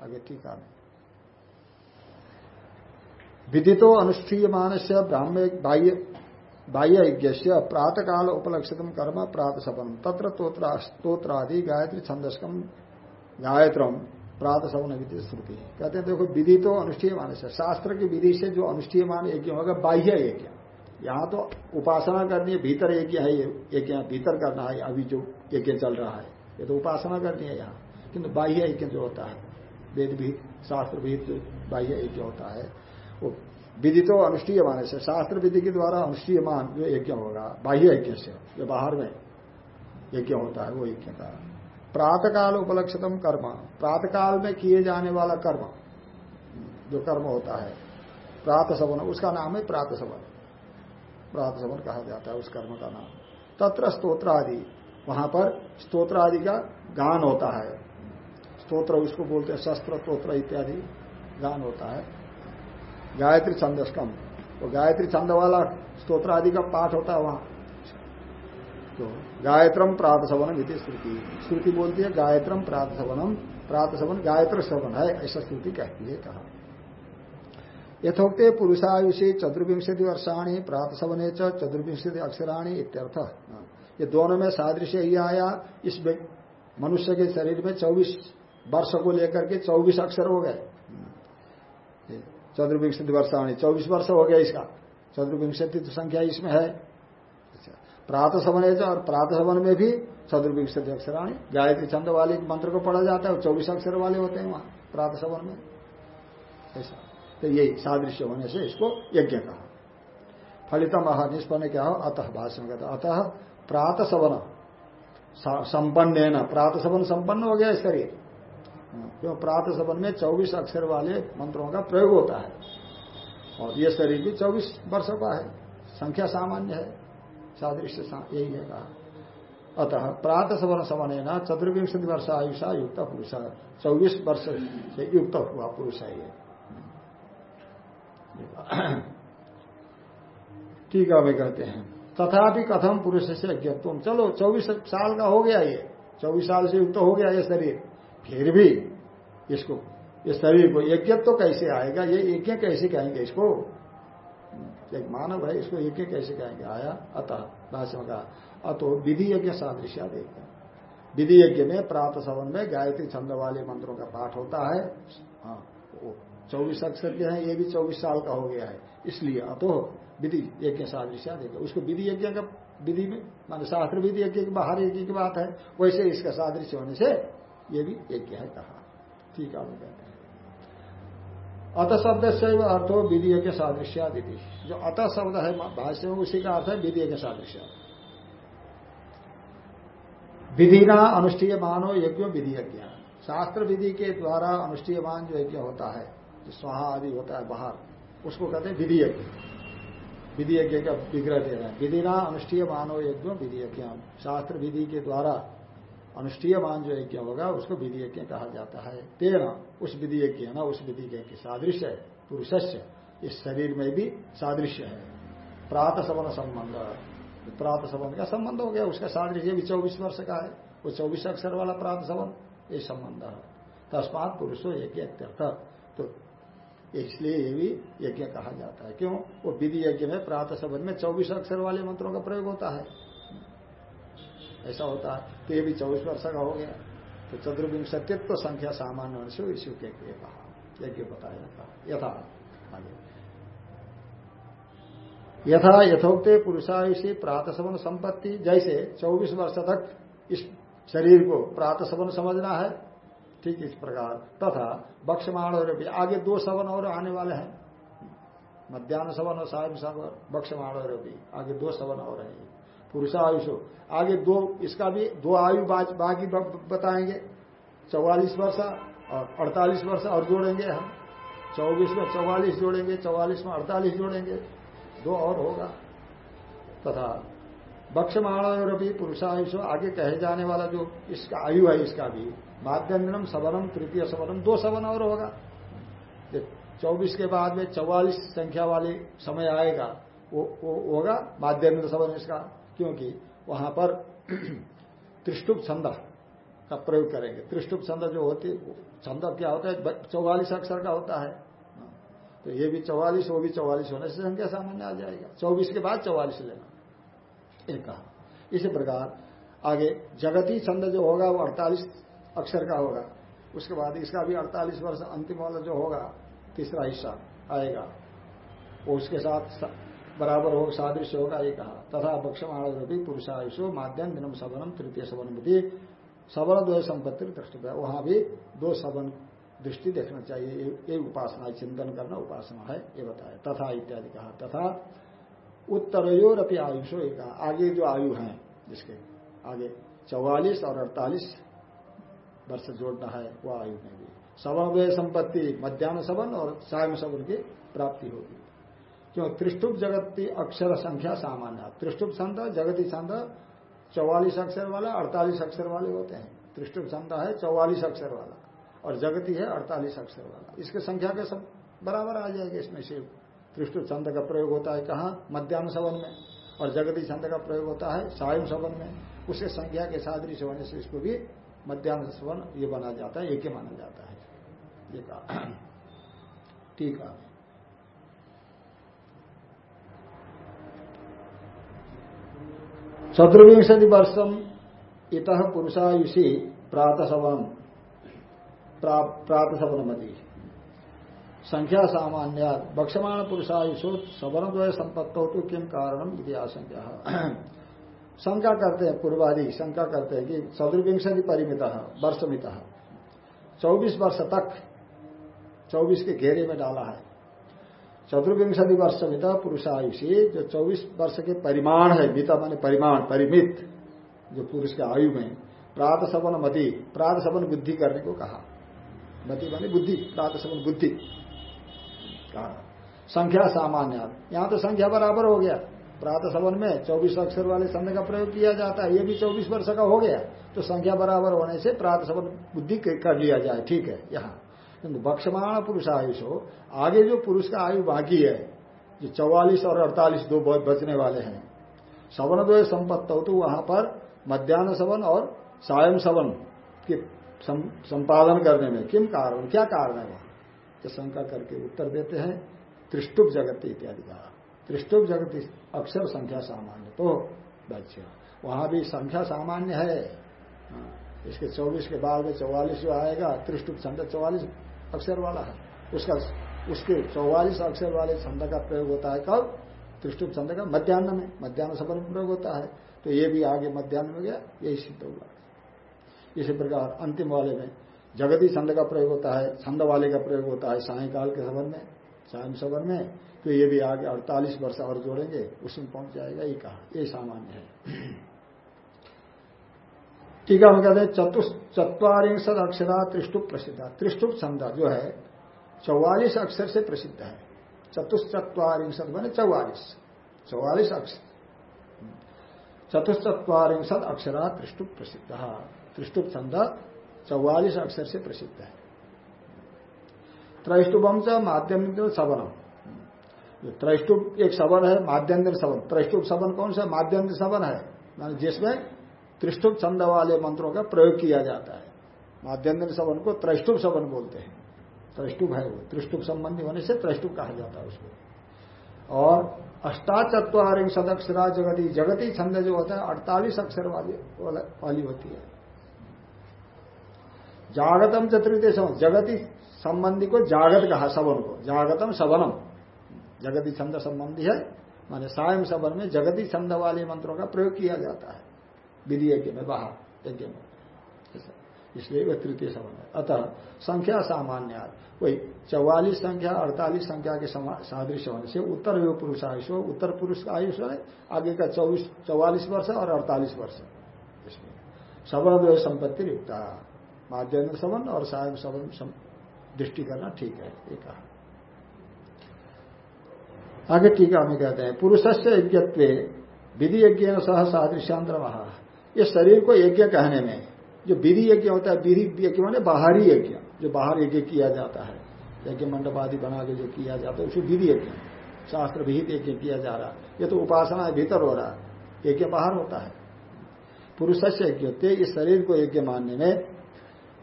आगे टीका में विदितो अनुष्ठीय ब्राह्म्य बाह्य बाह्य यज्ञ प्रातः काल उपलक्षित कर्म प्रात सपन तत्र स्त्रोत्रादि गायत्री छंदस्कम गायत्रम प्रात सपन विधि श्रुति कहते हैं, देखो, विधि तो अनुष्ठीय मान से शास्त्र की विधि से जो अनुष्ठीय मान यज्ञ होगा, बाह्य यज्ञ। यहाँ तो उपासना करनी है, भीतर यज्ञ है यज्ञ भीतर करना है, अभी जो यज्ञ चल रहा है, ये तो उपासना करनी है यहाँ। किंतु बाह्य यज्ञ जो होता है वेद भी शास्त्र भी जो बाह्य यज्ञ होता है, वो विधि तो अनुष्ठीय माने से शास्त्र विधि के द्वारा अनुष्ठीय मान जो यज्ञ होगा, बाह्य यज्ञ से, जो बाहर में यज्ञ होता है, वो यज्ञ का। प्रात काल उपलक्षितम कर्म प्रात काल में किए जाने वाला कर्म, जो कर्म होता है प्रात सवन उसका नाम है प्रात सवन प्रात सवन कहा जाता है उस कर्म का नाम। तत्र स्त्रोत्र आदि वहाँ पर स्त्रोत्र आदि का गान होता है। स्त्रोत्र उसको बोलते हैं शस्त्र स्त्रोत्र इत्यादि, गान होता है। गायत्री छंदस्कम तो गायत्री छंद वाला स्त्रोत्र आदि का पाठ होता है वहाँ। तो गायत्रम प्रात सवनम इति श्रुति। श्रुति बोलती है गायत्रम प्रात सवनम प्रात सवन गायत्र सवन है, ऐसा श्रुति कहती है, कहा। यथोक्ते पुरुषायुषी चतुर्विंशति वर्षाणी प्रात सवने चतुर्विंशति अक्षराणी इत्यर्थ। ये दोनों में सादृश्य ही आया। इस मनुष्य के शरीर में 24 वर्ष को लेकर के 24 अक्षर हो गए। चतुर्विंशति वर्षाणी, चौबीस वर्ष हो गया इसका। चतुर्विंशति तो संख्या इसमें है। अच्छा प्रात सवन और प्रात सवन में भी चतुर्विंशति अक्षराणी, गायत्री छंद वाले मंत्र को पढ़ा जाता है चौबीस अक्षर वाले होते हैं वहाँ प्रात सवन में। ऐसा। तो यही सादृश्य होने से इसको यज्ञ कहा। फलितम निष्पन्न क्या हो? अतः भाषण कहता अतः प्रात सवन संपन्न प्रात सवन संपन्न हो गया शरीर क्यों? प्रात सवन में 24 अक्षर वाले मंत्रों का प्रयोग होता है। और ये शरीर भी 24 वर्षों का है। संख्या सामान्य है। सादृश्य यही है कहा। अतः प्रात सवन सवन न चतुर्विंशति वर्ष आयुषा युक्त पुरुष। चौबीस वर्ष से युक्त हुआ पुरुष है ये। ठीक है वे कहते हैं। तथापि कथम पुरुष से अज्ञत्व चलो, चौबीस साल का हो गया ये। चौबीस साल से युक्त हो गया ये शरीर। फिर भी इसको इस शरीर को यज्ञत्व तो कैसे आएगा? ये यज्ञ कैसे कहेंगे इसको? एक मानव है, इसको यज्ञ कैसे कहेंगे? आया, अतः भाषण का अतो विधि यज्ञ सादृश्य देखते विधि यज्ञ में प्रात सवन में गायत्री छंद वाले मंत्रों का पाठ होता है। हाँ चौबीस अक्षर के हैं, ये भी चौबीस साल का हो गया है। इसलिए अतो विधि यज्ञ सादृश्य देखो उसको विधि यज्ञ का, विधि में, मान शास्त्र विधि यज्ञ की बाहर यज्ञ की बात है, वैसे इसका सादृश्य होने से ये भी यज्ञ है कहा। ठीक है कहते हैं। अत शब्द से अर्थो विधि के सादृश्य दीदी जो अत शब्द है, भाष्य में उसी का अर्थ है विधि के सादृश्य विधिना अनुष्ठीय मानो यज्ञ विधि यज्ञ शास्त्र विधि के द्वारा अनुष्ठीयमान जो यज्ञ होता है, जो स्वाहा आदि होता है बाहर, उसको कहते हैं विधि यज्ञ विधि यज्ञ का विग्रह दे रहे हैं। विधिना अनुष्ठीय मानव यज्ञ विधि यज्ञ शास्त्र विधि के द्वारा अनुष्ठीय मान जो यज्ञ होगा, उसको विधि यज्ञ कहा जाता है। तेना, उस विधि यज्ञ ना, उस विधि यज्ञ सादृश्य है, पुरुषस्य इस शरीर में भी सादृश्य है। प्रात सवन संबंध। प्रात सवन का संबंध हो गया, उसका सादृश्य भी चौबीस वर्ष का है। वो चौबीस अक्षर वाला प्रात सवन, ये संबंध है। तस्मात पुरुषो यज्ञ तो इसलिए ये भी यज्ञ कहा जाता है। क्यों? वो विधि यज्ञ में प्रात शब्द में चौबीस अक्षर वाले मंत्रों का प्रयोग होता है। ऐसा होता है। तो ये भी चौबीस वर्ष का हो गया। तो चतुर्विंशतित्व तो संख्या सामान्य से इसी के कहा। यज्ञ बताया जाता यथा आगे यथा यथोक्ते पुरुषायुषी प्रातः संपत्ति। जैसे 24 वर्ष तक इस शरीर को प्रातः समझना है, ठीक इस प्रकार। तथा बक्षमाण और भी, आगे दो सवन और आने वाले हैं। मध्यान्ह सवन और साय सवन बक्षमाण और भी, आगे दो सवन और है। पुरुष आयुष आगे दो, इसका भी दो आयु बाकी बताएँगे। चौवालीस वर्ष और अड़तालीस वर्ष और जोड़ेंगे हम। चौबीस में चौवालीस जोड़ेंगे, चौवालीस में अड़तालीस जोड़ेंगे। दो और होगा। तथा बक्षमाण और भी पुरुषायुष, आगे कहे जाने वाला जो इसका आयु है, इसका भी। माध्यम सवनम, तृतीय सवनम, दो सवन और होगा। चौबीस के बाद में चौवालीस संख्या वाले समय आएगा। वो होगा माध्यम सवन इसका। क्योंकि वहाँ पर त्रिष्टुप छंद का प्रयोग करेंगे। त्रिष्टुप छंद जो होती, छंद क्या होता है? चौवालीस अक्षर का होता है। तो ये भी चौवालीस, वो भी चौवालीस होने से संख्या सामान्य आ जाएगा। चौबीस के बाद चौवालीस लेना। एक कहा। इसी प्रकार आगे जगती छंद जो होगा, वो अड़तालीस अक्षर का होगा। उसके बाद इसका भी 48 वर्ष अंतिम वाला जो होगा, तीसरा हिस्सा आएगा। वो उसके साथ बराबर होगा सादृश्य होगा, ये कहा। तथा बक्षमाणी पुरुषायुषो माध्यम दिनम सवनम तृतीय सवनमति सवन द्वय संपत्ति दृष्टि वहाँ भी दो सवन दृष्टि देखना चाहिए। ये उपासना है चिंतन करना उपासना है, ये बताया। तथा इत्यादि कहा। तथा उत्तरयोर अपनी आयुषो, ये कहा। आगे जो आयु है, जिसके आगे चौवालीस और अड़तालीस वर्ष जोड़ना है वह आयु में भी। सवन संपत्ति मध्यान्ह सवन और सायम सवन की प्राप्ति होगी। क्यों? त्रिष्टुप जगती अक्षर संख्या सामान्य त्रिष्टुप छंद जगती छंद चौवालीस अक्षर वाला, अड़तालीस अक्षर वाले होते हैं। त्रिष्टुप छंद है, चौवालीस अक्षर वाला। और जगती है, अड़तालीस अक्षर वाला। इसके संख्या के सब बराबर आ जाएगा इसमें से त्रिष्टुप छंद का प्रयोग होता है कहा? मध्यान्ह सवन में। और जगती छंद का प्रयोग होता है सायु सवन में। उसके संख्या के सादृश्य होने से इसको भी मध्यान्ह सवन ये बना जाता है, एक ही माना जाता है। ठीक है। चतुर्विंशति वर्षम इत पुरुषायुषी प्रातः सवन प्रातः संख्या सामान्य बक्षमाण पुरुषायुषो सवन द्वय संपत्तो तो किम कारण यदि आशंका शंका करते हैं, पूर्वादि शंका करते हैं कि चतुर्विंशति परिमित वर्षमित। चौबीस वर्ष तक, चौबीस के घेरे में डाला है। चतुर्विंशति वर्ष वर्षमित पुरुषायुषी, जो चौबीस वर्ष के परिमाण है, मिता माने परिमाण, परिमित, जो पुरुष के आयु में प्रात सवन मति प्रात सवन बुद्धि करने को कहा। मति मानी बुद्धि प्रात सवन बुद्धि कहा। संख्या सामान्य। यहाँ तो संख्या बराबर हो गया। प्रात सवन में 24 अक्षर वाले संध का प्रयोग किया जाता है। ये भी 24 वर्ष का हो गया। तो संख्या बराबर होने से प्रात सवन बुद्धि कर लिया जाए। ठीक है, यहाँ। किंतु बक्षमाण पुरुष आयुष हो आगे जो पुरुष का आयु बाकी है जो चौवालीस और अड़तालीस दो बचने वाले हैं सवन दो संपत्त हो तो वहाँ पर मध्यान्ह सवन और सायम सवन के संपादन करने में किम कारण क्या कारण है वहाँ? तो शंका करके उत्तर देते हैं त्रिष्टुप जगत इत्यादि का। त्रिष्टुप जगत अक्षर संख्या सामान्य तो बच्चे वहाँ भी संख्या सामान्य है। हाँ, इसके 24 के बाद में चौवालीस जो आएगा त्रिष्टुप संख्या चौवालीस अक्षर वाला है। उसका, उसके चौवालीस अक्षर वाले छंद का प्रयोग होता है कब? त्रिष्टुप छंद का मध्यान्ह में। मध्यान्ह सफल में प्रयोग होता है। तो ये भी आगे मध्यान्ह में गया, यही सिद्ध हुआ इसी प्रकार अंतिम वाले में जगती छंद का प्रयोग होता है, छंद वाले का प्रयोग होता है सायकाल के सवन में, सायं सवन में। तो ये भी आगे अड़तालीस वर्ष और जोड़ेंगे उसमें पहुँच जाएगा, ये कहा, ये सामान्य है। टीका हम कहते हैं चतुर्चत्वारिंशद अक्षरा त्रिष्टुप प्रसिद्ध। त्रिष्टुप छंद जो है, चौवालीस अक्षर से प्रसिद्ध है। चतुश्चत्वारिंशद मैंने चौवालीस। चौवालीस अक्षर चतुश्चत्वारिंशद अक्षरा त्रिष्टुप प्रसिद्ध। त्रिष्टुप छंद चौवालीस अक्षर से प्रसिद्ध है। त्रैष्टुभम च माध्यम सवनम। त्रैष्टुप एक सवन है माध्यम सवन त्रैष्टुप सवन कौन सा? माध्यम सवन है। जिसमें त्रिष्टुप छंद वाले मंत्रों का प्रयोग किया जाता है। माध्यम सवन को त्रैष्टुप सवन बोलते हैं। त्रैष्टुप है वो। त्रिष्टुप संबंधी होने से त्रैष्टुप कहा जाता है उसको। और अष्टाचत्वारिंशद अक्षरा जगती। जगती छंद जो होता है, अड़तालीस अक्षर वाली वाली होती है। जागतम चतुर्थ जगती संबंधी को जागत कहा सवन को जागतम सवनम जगती छंद संबंधी है। माने सायम सवन में जगती छंद वाले मंत्रों का प्रयोग किया जाता है। विधि यज्ञ में बाहर, यज्ञ में। इसलिए वह तृतीय सवन है। अतः संख्या सामान्य वही चौवालीस संख्या, अड़तालीस संख्या के सादृश्य होने से उत्तर योग पुरुष आयुष हो उत्तर पुरुष का आयुष है, आगे का चौबीस, चौवालीस वर्ष और अड़तालीस वर्ष। इसमें सवन द्वय संपत्ति युक्ता। माध्यम सवन और सायम सवन दृष्टि करना ठीक है, ये कहा। आगे टीका में कहते हैं पुरुष से यज्ञत्व विधि यज्ञ सह सादृश्यांतर महा ये शरीर को यज्ञ कहने में, जो विधि यज्ञ होता है, विधि यज्ञ माने बाहरी यज्ञ, जो बाहर यज्ञ किया जाता है। यज्ञ मंडप आदि बना के जो किया जाता है, उसे विधि यज्ञ, शास्त्र विहित यज्ञ किया जा रहा है। ये तो उपासना भीतर हो रहा है, यज्ञ बाहर होता है। पुरुष से यज्ञ होते इस शरीर को यज्ञ मानने में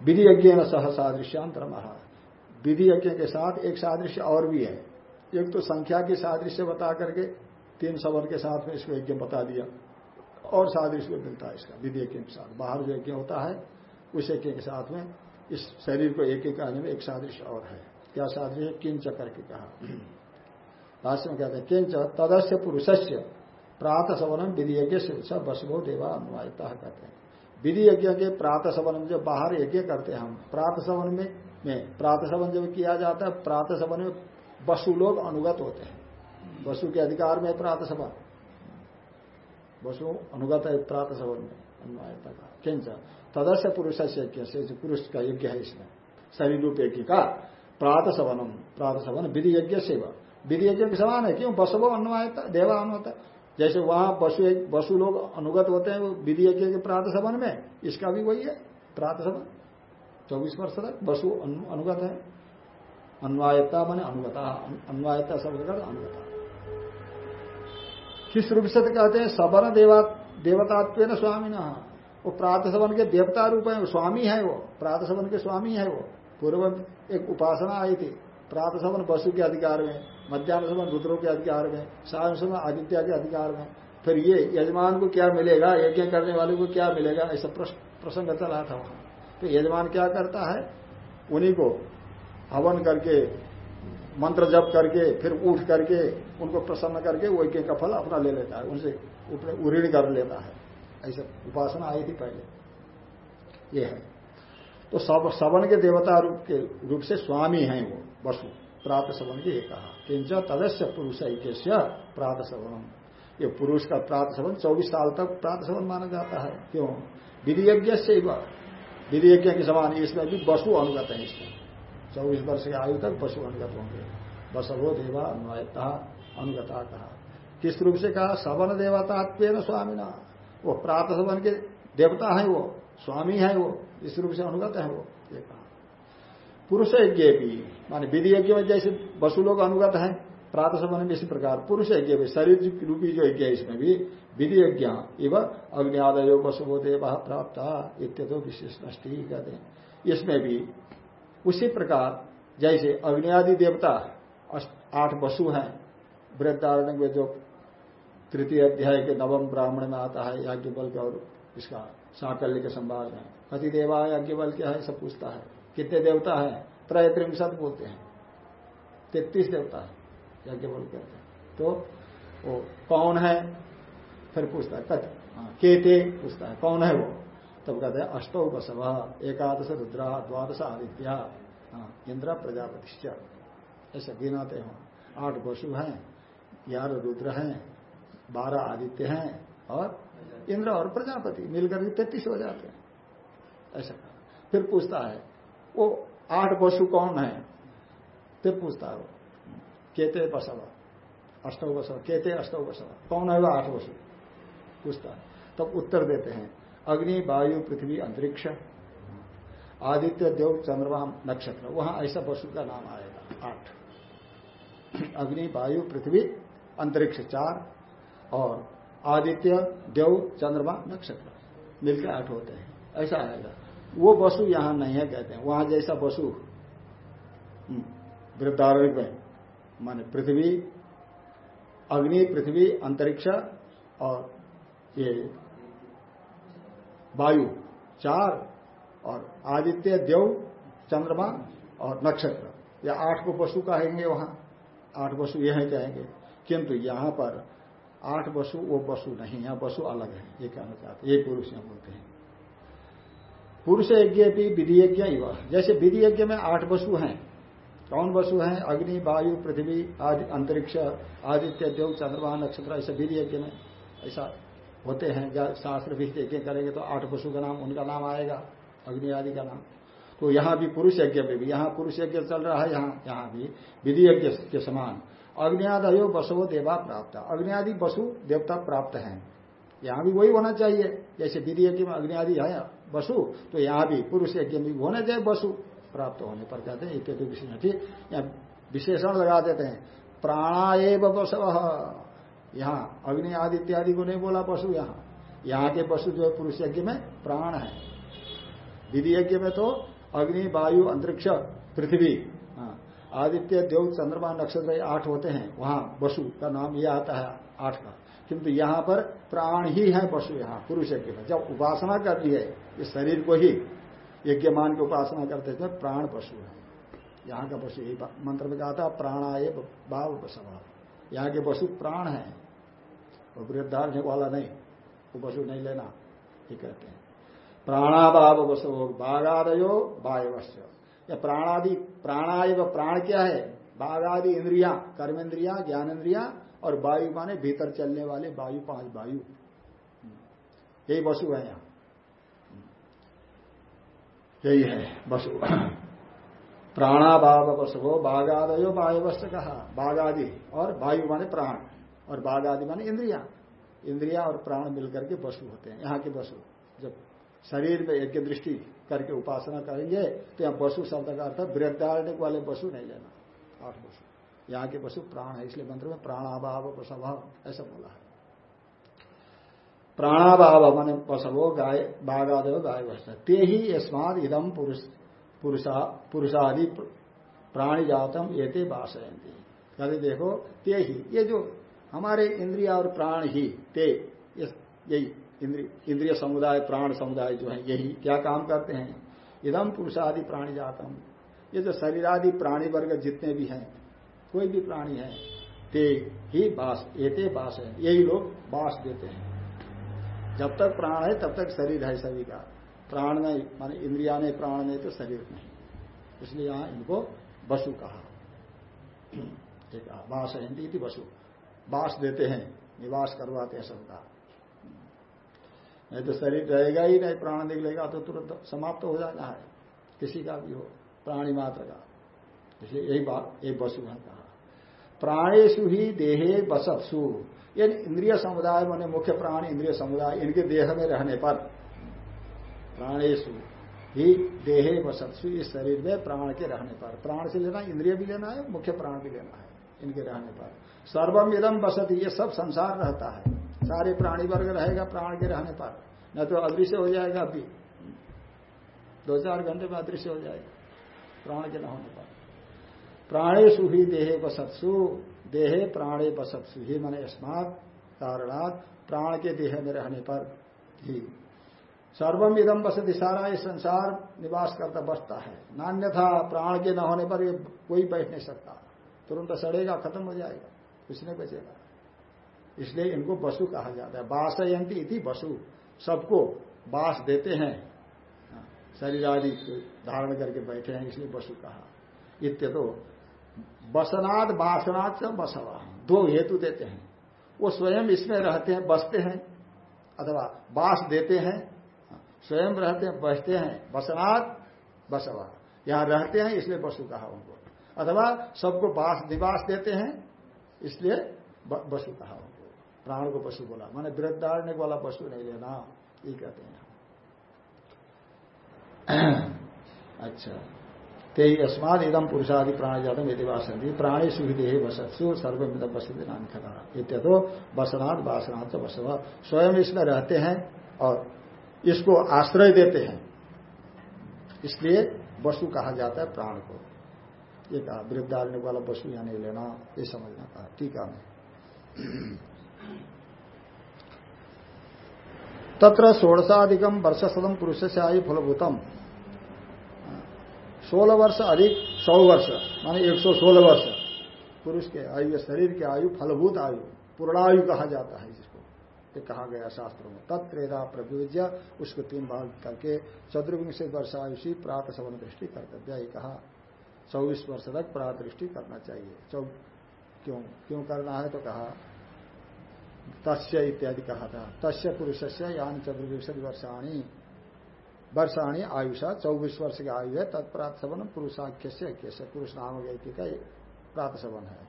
विधि यज्ञ न सह सादृश्यांतर महा विधि यज्ञ के साथ एक सादृश्य और भी है। एक तो संख्या की सादृश्य बता करके, तीन सवर के साथ में इसको यज्ञ बता दिया। और सादृश्य मिलता है इसका विधि के साथ। बाहर जो यज्ञ होता है? उस यज्ञ के साथ में इस शरीर को एक एक आने में एक सादृश्य और है। क्या सादृश्य किंच करके कहा। भाष्य में कहते हैं किंच तदस्य पुरुषस्य प्रात सवनम विधि यज्ञ से बसवो देवा अनुवायता कहते हैं। विधि यज्ञ के प्रात सवन जो बाहर यज्ञ करते हैं हम प्रात सवन में में प्रात सवन जब किया जाता है प्रात सवन में वसु लोग अनुगत होते हैं। वसु के अधिकार में प्रात सवन वसु अनुगत है प्रात सवन में अनुवायता का किंच तदस्य पुरुष से यज्ञ पुरुष का यज्ञ है इसमें शरीर रूप यज्ञ का प्रात सवनम प्रात सवन विधि यज्ञ सेवा विधि यज्ञ के समान है क्यों बसवो अनुवायता देवा अनुता जैसे वहाँ बसु बसु लोग अनुगत होते हैं विधि यज्ञ के प्रात सवन में इसका भी वही है प्रात सवन चौबीस वर्ष तक बसु अनुगत है अनुवायता माने अनुगता अन्वायता शब्द अनुगता किस रूप से कहते हैं? सवन देवा देवतात्व न स्वामी न वो प्रात सवन के देवता रूप है स्वामी है वो। प्रात सवन के स्वामी है वो। पूर्व एक उपासना आई थी। प्रात सवन वसु के अधिकार में मध्यान्ह सवन रुद्रों के अधिकार में साय सवन आदित्य के अधिकार में। फिर ये यजमान को क्या मिलेगा? यज्ञ करने वाले को क्या मिलेगा? ऐसा प्रसंग चला था वहाँ। तो यजमान क्या करता है? उन्हीं को हवन करके मंत्र जप करके, फिर उठ करके, उनको प्रसन्न करके वो यज्ञ का फल अपना ले लेता है, उनसे उऋण कर लेता है। ऐसे उपासना आई थी पहले। ये है। तो सब सवन के देवता रूप के रूप से स्वामी हैं वो, वसु, प्रात सवन की कहा किंच तदस्य पुरुष ऐक्य प्रात सवनम ये पुरुष का प्रात सवन चौबीस साल तक प्रात सवन माना जाता है। क्यों? विधि यज्ञ से विधि यज्ञ के समान इसमें भी वसु अनुगत है इसमें। चौबीस वर्ष की आयु तक वसु अनुगत होंगे। बसवो देवा अन्वयता अनुगता कहा किस रूप से कहा? सवन देवता न स्वामी ना वो प्रात सवन के देवता है वो, स्वामी है वो, इस रूप से अनुगत है वो, ये कहा। पुरुष यज्ञ भी, माने विधि यज्ञ में जैसे वसु लोग अनुगत है, प्रात सवन में इसी प्रकार। पुरुष यज्ञ भी, शरीर रूपी जो यज्ञ है इसमें भी, विधि यज्ञ एवं अग्नि वसुभो देव प्राप्त इत्यादि विशेष नष्टि कहते हैं। इसमें भी उसी प्रकार जैसे अग्नि आदि देवता आठ वसु हैं वृद्धारण में जो तृतीय अध्याय के नवम ब्राह्मण में आता है याज्ञबल का और इसका साकल्य के संवाद में कति देवा याज्ञबल क्या है सब पूछता है। कितने देवता है? त्रयत्रिंशत बोलते हैं। तैतीस देवता है याज्ञबल कहते हैं तो वो कौन है? फिर पूछता है कत। हाँ, केते पूछता है कौन है वो? तब कहते हैं अष्टौ बसव एकादश रुद्रा द्वादश आदित्य। हाँ, इंद्र प्रजापति ऐसे गिनाते हो। आठ वसु हैं ग्यारह रुद्र हैं बारह आदित्य हैं और इंद्र और प्रजापति मिलकर के तैतीस हो जाते हैं। ऐसा। फिर पूछता है वो आठ वसु कौन है? फिर पूछता है वो केते बसव अष्टव बसव केते अष्टव बसव कौन है वो आठ वसु पूछता है। तब उत्तर देते हैं अग्नि वायु पृथ्वी अंतरिक्ष आदित्य देव चंद्रमा नक्षत्र। वहाँ ऐसा वसु का नाम आएगा। आठ। अग्नि वायु पृथ्वी अंतरिक्ष चार और आदित्य देव चंद्रमा नक्षत्र मिलकर आठ होते हैं। ऐसा आएगा। वो वसु यहाँ नहीं है कहते हैं। वहाँ जैसा वसु हम्म, वृद्धारण में माने पृथ्वी अग्नि पृथ्वी अंतरिक्ष और ये वायु, चार, और आदित्य, देव, चंद्रमा और नक्षत्र। या आठ को वसु कहेंगे वहाँ। आठ वसु यह कहेंगे। किंतु यहाँ पर आठ वसु वो वसु नहीं है वसु अलग है। ये कहना चाहते ये पुरुष यहाँ बोलते हैं। पुरुष यज्ञ भी विधि यज्ञ जैसे विधि यज्ञ में आठ वसु हैं। कौन वसु हैं? अग्नि, वायु, पृथ्वी, आदि, अंतरिक्ष, आदित्य, देव, चंद्रमा, नक्षत्र, ऐसे विधि यज्ञ में। ऐसा होते हैं शास्त्र भी यज्ञ करेंगे तो आठ पशु का नाम, उनका नाम आएगा, अग्नि आदि का नाम। तो यहाँ भी पुरुष यज्ञ में भी, यहाँ पुरुष यज्ञ चल रहा है, यहाँ, यहाँ भी विधि यज्ञ के समान। अग्नियादयो बसवो देवा प्राप्त। अग्नियादि बसु देवता प्राप्त हैं। यहाँ भी वही होना चाहिए। जैसे विधि यज्ञ में अग्नि आदि है बसु तो यहाँ भी पुरुष यज्ञ में होना चाहिए बसु प्राप्त होने पर। कहते हैं इत्यादि विशेष यहाँ विशेषण लगा देते हैं। प्राणाएव बसव यहाँ अग्नि आदि इत्यादि को नहीं बोला पशु यहाँ। यहाँ के पशु जो है पुरुष यज्ञ में प्राण है। विधि यज्ञ में तो अग्नि, वायु, अंतरिक्ष, पृथ्वी आदित्य, देव, चंद्रमा, नक्षत्र आठ होते हैं। वहाँ वसु का नाम यह आता है आठ का। किंतु यहाँ पर प्राण ही है पशु यहाँ, पुरुष यज्ञ में। जब उपासना कर दी है इस शरीर को ही यज्ञ मान की उपासना करते थे प्राण पशु है। यहाँ का पशु यही मंत्र में कहा था प्राणाए बाव बसवा यहाँ के पशु प्राण है। वो वृद्धार्थ वाला नहीं, वो पशु नहीं लेना, ये कहते हैं। प्राणाभाव बसो बाघादयो वायवश्य या प्राणादि, प्राणाय व प्राण क्या है? बाघ आदि इंद्रिया, कर्मेंद्रिया ज्ञानेन्द्रिया और वायु माने भीतर चलने वाले वायु, पाँच वायु। यही वसु है यहाँ। यही है वसु। प्राणाभाव वसु बाघादयो वायुवश्य कहा। बाघ आदि और वायु माने प्राण। और बाघ आदि माने इंद्रिया। इंद्रिया और प्राण मिलकर के वसु होते हैं, यहाँ के वसु जब शरीर में यज्ञ दृष्टि करके उपासना करेंगे तो यहाँ पशु शब्द का अर्थ वृद्धारण्य वाले पशु नहीं लेना आठ पशु यहाँ के पशु प्राण है, इसलिए मंत्र में प्राणाभाव पशभाव ऐसा बोला है। प्राणाभाव मान पशवो गाय बाघादव गाय वस्त्र ते ही यस्माद इदम पुरुष पुरुषादि प्राणी जातम ये ते बासयंती देखो ते ही ये जो हमारे इंद्रिया और प्राण ही ते यही इंद्रिय समुदाय, प्राण समुदाय जो है, यही क्या काम करते हैं? इदम पुरुषादि प्राणी जातम। ये जो शरीर आदि प्राणी वर्ग जितने भी हैं, कोई भी प्राणी है, ते ही बास एते बास है, यही लोग बास देते हैं। जब तक प्राण है, तब तक शरीर है सभी का। प्राण नहीं माने इंद्रिया नहीं प्राण नहीं तो शरीर नहीं इसलिए यहाँ इनको वसु कहा। बास हिंदी वसु। बास देते हैं, निवास करवाते हैं सबका। नहीं तो शरीर रहेगा ही नहीं, प्राण निकलेगा तो तुरंत समाप्त हो जाना है। किसी का भी हो, प्राणी मात्र का। इसलिए यही बात एक वसु है कहा। प्राणेशु ही देहे बसत्सु यानी इंद्रिय समुदाय मैंने मुख्य प्राण इंद्रिय समुदाय, इनके देह में रहने पर। प्राणेशु ही देहे बसत्सु इस शरीर में प्राण के रहने पर। प्राण से लेना, इंद्रिय भी लेना है, मुख्य प्राण भी लेना है, इनके रहने पर। सर्वम इदम बसत ये सब संसार रहता है। सारे प्राणी वर्ग रहेगा, प्राण के रहने पर। न तो अदृश्य हो जाएगा अभी। दो चार घंटे में अदृश्य हो जाएगा। प्राण के न होने पर। प्राणेशु ही देहे बसत्सु देहे प्राणे बसत्सु ही मैंने स्मार्ट कारणात प्राण के देह में रहने पर ही। सर्वम इदम बसती सारा ये संसार निवास करता बसता है। नान्य था प्राण के न होने पर ये कोई बैठ नहीं सकता। तुरंत सड़ेगा, खत्म हो जाएगा। कुछ नहीं बचेगा इसलिए इनको बसु कहा जाता है। बासयंती इति बसु सबको बास देते हैं। शरीर आदि धारण करके बैठे हैं, इसलिए बसु कहा। इत्य तो बसनाद बासनाद से बसवा दो हेतु देते हैं। वो स्वयं इसमें रहते हैं, बसते हैं, अथवा बास देते हैं। स्वयं रहते हैं, बसते हैं। बसनाद बसवा यहाँ रहते हैं, इसलिए बसु कहा उनको। अथवा सबको बास निवास देते हैं। इसलिए बसु कहा उनको। प्राण को पशु बोला। मैंने वृद्धारण्य वाला पशु नहीं लेना, ये कहते हैं। अच्छा। ते अस्माद इदम पुरुषादि प्राण जातम यदि वासंती प्राणी सुविधे वसत्सु सर्वमित वसति नाम खता इत्यादो बसनाथ वासनाथ बसवा स्वयं इसमें रहते हैं और इसको आश्रय देते हैं। इसलिए वसु कहा जाता है प्राण को। ये कहा वृद्धारण्य वाला पशु या नहीं लेना। ये समझना कहा टीका में तत्र षोड़शाधिकम वर्ष सदम पुरुष से आयु फलभूतम। सोलह वर्ष अधिक सौ वर्ष, माने एक सौ सोलह वर्ष। पुरुष के आयु, शरीर के आयु, फलभूत आयु, पूर्णायु कहा जाता है जिसको। ये कहा गया शास्त्रों में तत्प्रेदा प्रभुज्य उसको तीन भाग करके चतुर्विंश वर्ष आयुषी प्रात सवन दृष्टि कर्तव्य कहा चौबीस वर्ष तक प्रात दृष्टि करना चाहिए। चौ क्यों? क्यों करना है? तो कहा, तस्य इत्यादि कहा था। तस्य पुरुष से यानी चतुर्विंशति वर्षाणी। वर्षाणी आयुषा, चौबीस वर्ष की आयु है तत्प्रात सवन पुरुषाख्य से ऐक्य से पुरुष नाम व्यक्ति का प्रात सवन है।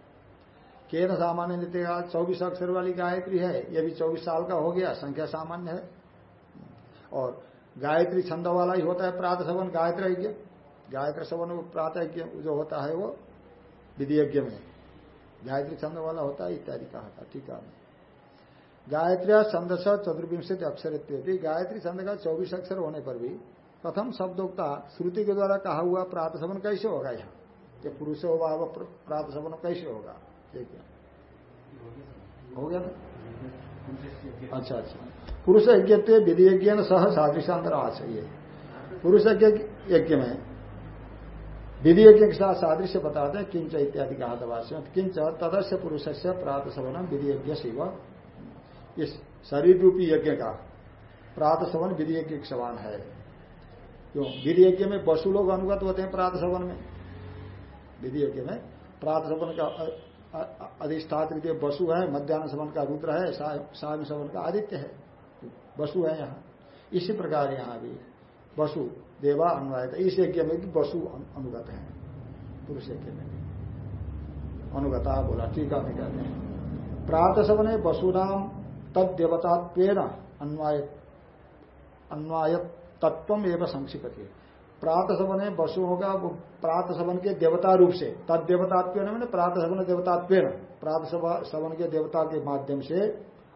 केन सामान्य नीति का चौबीस अक्षर वाली गायत्री है। यह भी चौबीस साल का हो गया, संख्या सामान्य है। और गायत्री छंद वाला ही होता है प्रात सवन गायत्री गायत्री सवन प्रातः जो होता है वो विधि यज्ञ में। गायत्री छंद वाला होता है इत्यादि कहा था टीका में गायत्री छंद चतुर्विंशति अक्षर इत्यादि गायत्री छंद का चौबीस अक्षर होने पर भी प्रथम शब्दोक्ता श्रुति के द्वारा कहा हुआ प्रात सवन कैसे होगा यहाँ? ये पुरुष होगा प्रात सवन कैसे होगा? ठीक है। हो गया ना? अच्छा अच्छा। पुरुष यज्ञ विधि यज्ञ सह सादृशांतर आ चाहिए पुरुष यज्ञ में विधि यज्ञ के साथ सादृश्य बताते हैं, किंच इत्यादि कहा दवास्य किंच तदस्य पुरुष से प्रात सवनम विधि यज्ञ शिव इस शरीर रूपी यज्ञ का प्रात सवन विधि यज्ञ के समान है। क्यों? विधि यज्ञ में पशु लोग अनुगत होते हैं प्रात सवन में विधि यज्ञ में प्रात सवन का अधिष्ठात्र वसु है मध्यान्ह सवन का रुद्र है साय सवन का आदित्य है। वसु है यहाँ। इसी प्रकार यहाँ भी वसु देवा अनुवाद इस यज्ञ में भी वसु अनुगत है। पुरुष यज्ञ में अनुगता बोला, टीका में कहते हैं। प्रात सवन वसु नाम तद देवतात्वेन अन्वाय अन्वाय तत्व एवं संक्षिपति प्रात सवन वसु होगा, वो प्रात सवन के देवता रूप से। तद देवतात्व मैंने प्रात सवन देवतात्व प्रात सवन के देवता के माध्यम से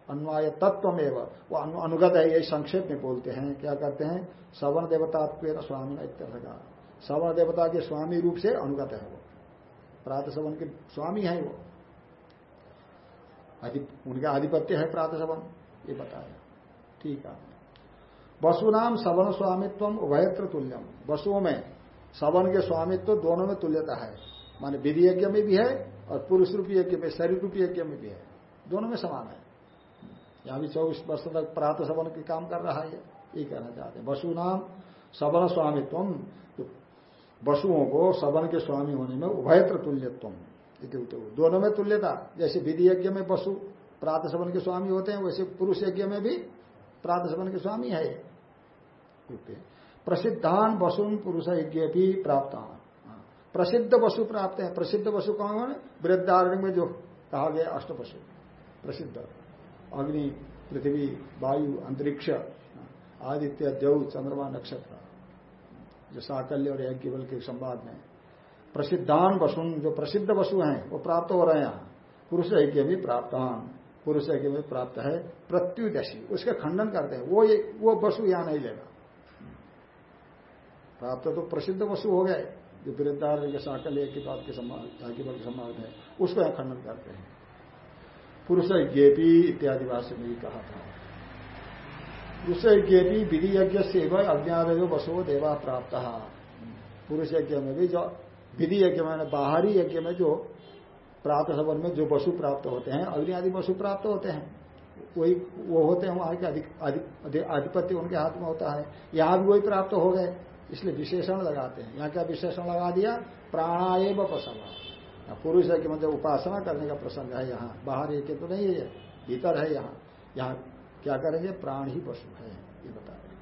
अन्वाय तत्व एवं वो अनुगत है, ये संक्षेप में बोलते हैं। क्या करते हैं? सवन देवता स्वामी इत्यर्थ का। सवन देवता के स्वामी रूप से अनुगत है वो। प्रात सवन के स्वामी है वो। उनका आधिपत्य है प्रात सवन। ये बताया। ठीक है। वसु नाम सवन स्वामित्व उभयत्र तुल्यम। वसुओं में सवन के स्वामित्व दोनों में तुल्यता है। माने विधि यज्ञ में भी है और पुरुष रूपी यज्ञ में, शरीर रूपी यज्ञ में भी है। दोनों में समान है। यहाँ भी चौबीस वर्ष तक प्रात सवन के काम कर रहा है, ये कहना चाहते हैं। वसु नाम सबन स्वामित्व वसुओं को सबन के स्वामी होने में उभयत्र तुल्यत्व दोनों में तुल्यता, जैसे विधि यज्ञ में पशु प्रात सवन के स्वामी होते हैं, वैसे पुरुष यज्ञ में भी प्रात सवन के स्वामी है। प्रसिद्धान वसुन पुरुष यज्ञ भी प्राप्त प्रसिद्ध वसु प्राप्त है। प्रसिद्ध वसु कौन है? वृद्धारण्य में जो कहा गया अष्ट पशु प्रसिद्ध। अग्नि पृथ्वी वायु अंतरिक्ष आदित्य देव चंद्रमा नक्षत्र जो साकल्य और यज्ञ के संवाद में। प्रसिद्धान वसुन जो प्रसिद्ध वसु हैं वो प्राप्त हो रहे हैं पुरुष यज्ञ भी प्राप्तान पुरुष यज्ञ में प्राप्त है प्रत्युदशी। उसके खंडन करते हैं। वो ये, वो वसु यहाँ नहीं लेगा। प्राप्त तो प्रसिद्ध वसु हो गए। जो वृद्धार साकल्य की बात के सम्मान है उसको यहाँ खंडन करते हैं। पुरुष यज्ञ इत्यादि वाष्य में कहा था। पुरुष यज्ञ विधि यज्ञ से अज्ञादयो वसो देवा प्राप्त। पुरुष यज्ञ में भी जो विधि यज्ञ में बाहरी यज्ञ में जो प्राप्त सवन में जो वसु प्राप्त होते हैं, अग्नि आदि वसु प्राप्त होते हैं। वही, वो होते हैं वहाँ के अधिक आधिपत्य उनके हाथ में होता है। यहाँ भी वही प्राप्त हो गए, इसलिए विशेषण लगाते हैं। यहाँ क्या विशेषण लगा दिया? प्राणाए पसवा पुरुष है कि मतलब उपासना करने का प्रसंग है यहाँ। बाहर एक तो नहीं है, भीतर है यहाँ। यहाँ क्या करेंगे? प्राण ही पशु है, ये बता रहे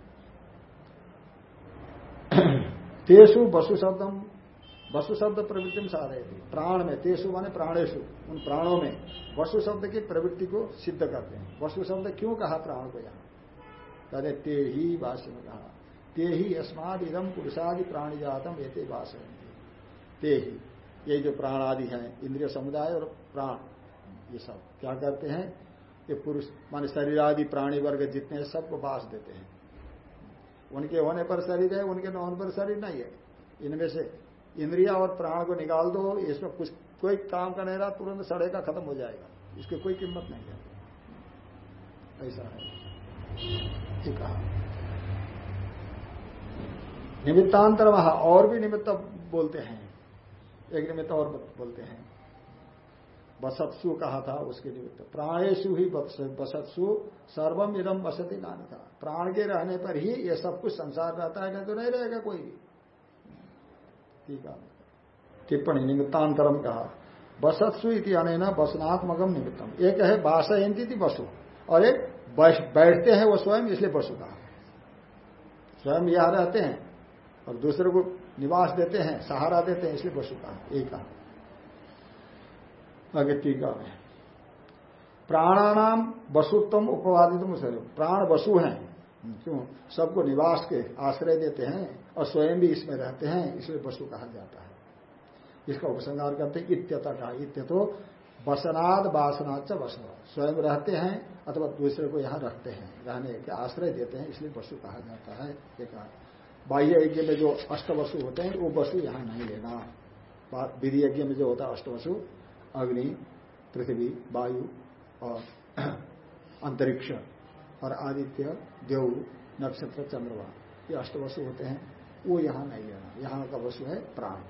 तेसु वसु शब्दम वसु शब्द प्रवृत्ति में रहे थे। प्राण में, तेसु माने प्राणेशु। उन प्राणों में वसु शब्द की प्रवृत्ति को सिद्ध करते हैं। वसु शब्द क्यों कहा प्राण को यहाँ? कहते ते ही भाष्य में कहा। ते ही अस्माद इदम पुरुषादि प्राणी जातम ये ते वास ते ही। ये जो प्राण आदि है, इंद्रिय समुदाय और प्राण, ये सब क्या करते हैं? ये पुरुष, माने शरीर आदि, प्राणी वर्ग जितने सबको बास देते हैं। उनके होने पर शरीर है, उनके न होने पर शरीर नहीं है। इनमें से इंद्रिया और प्राण को निकाल दो, इसमें कुछ, कोई काम का नहीं रहा, तुरंत सड़ेगा खत्म हो जाएगा। इसकी कोई कीमत नहीं है। ऐसा है। निमित्तांतर वहाँ और भी निमित्त बोलते हैं। एक निमित्त और बोलते हैं। बसत्सु कहा था उसके निमित्त। प्राणेशु ही बसत्सु सर्वम इदम बसती नानी था प्राण के रहने पर ही ये सब कुछ संसार रहता है, नहीं तो नहीं रहेगा कोई भी। ठीक है। टिप्पणी निमित्तांतरम कहा। बसत्सु इति अन बसनात्मकम निमित्तम। एक है बासयंती थी बसु। और एक बैठते हैं वो स्वयं, इसलिए बसु कहा। स्वयं यहाँ रहते हैं। और दूसरे को निवास देते हैं, सहारा देते हैं, इसलिए बसु कहा एक आगे टीका में। प्राणानाम वसुत्व उपवादित प्राण वसु हैं। क्यों? सबको निवास के आश्रय देते हैं और स्वयं भी इसमें रहते हैं, इसलिए वसु कहा जाता है। इसका उपसंहार करते हैं इत्यता इत्य तो वसनाद वासनाच वसन। स्वयं रहते हैं अथवा दूसरे को यहाँ रखते हैं, रहने के आश्रय देते हैं, इसलिए वसु कहा जाता है एक बाह्य यज्ञ में जो अष्ट वसु होते हैं, वो वसु यहाँ नहीं लेना। विधि यज्ञ में जो होता है अष्ट वसु अग्नि, पृथ्वी, वायु और अंतरिक्ष और आदित्य, देव, नक्षत्र, चंद्रमा, ये अष्ट वसु होते हैं, वो यहाँ नहीं लेना। यहाँ का वसु है प्राण।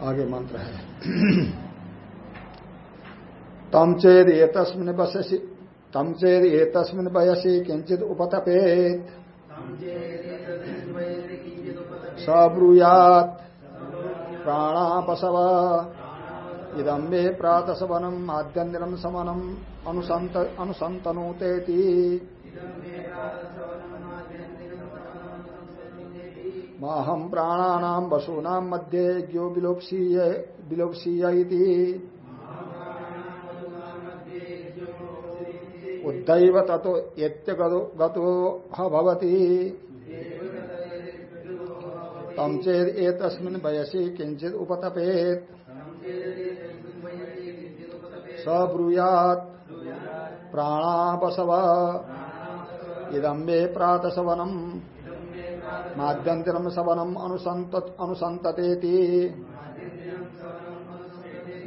आगे मंत्र है। तम चेद ये तस्मिन बससी। तम चेद ये तस्मिन बयसी किंचित उपतपेत। सब्रूयात प्राणापसव। इदम मे प्रातसवनम आद्यन्दिरम समनम अनुसंत अनुसंतनुतेति माहम प्राणानाम वसूनाम मध्ये ज्ञो विलोपसीय विलोपसीय उद्दैव ततो यत्य गतो भवति तम चेद एतस्मिन् वयसी किंचित उपतपेत। सब्रूयात प्राणापसव। इदम मे प्रात सवनम माध्यंतरम सवनम अनुसंततेति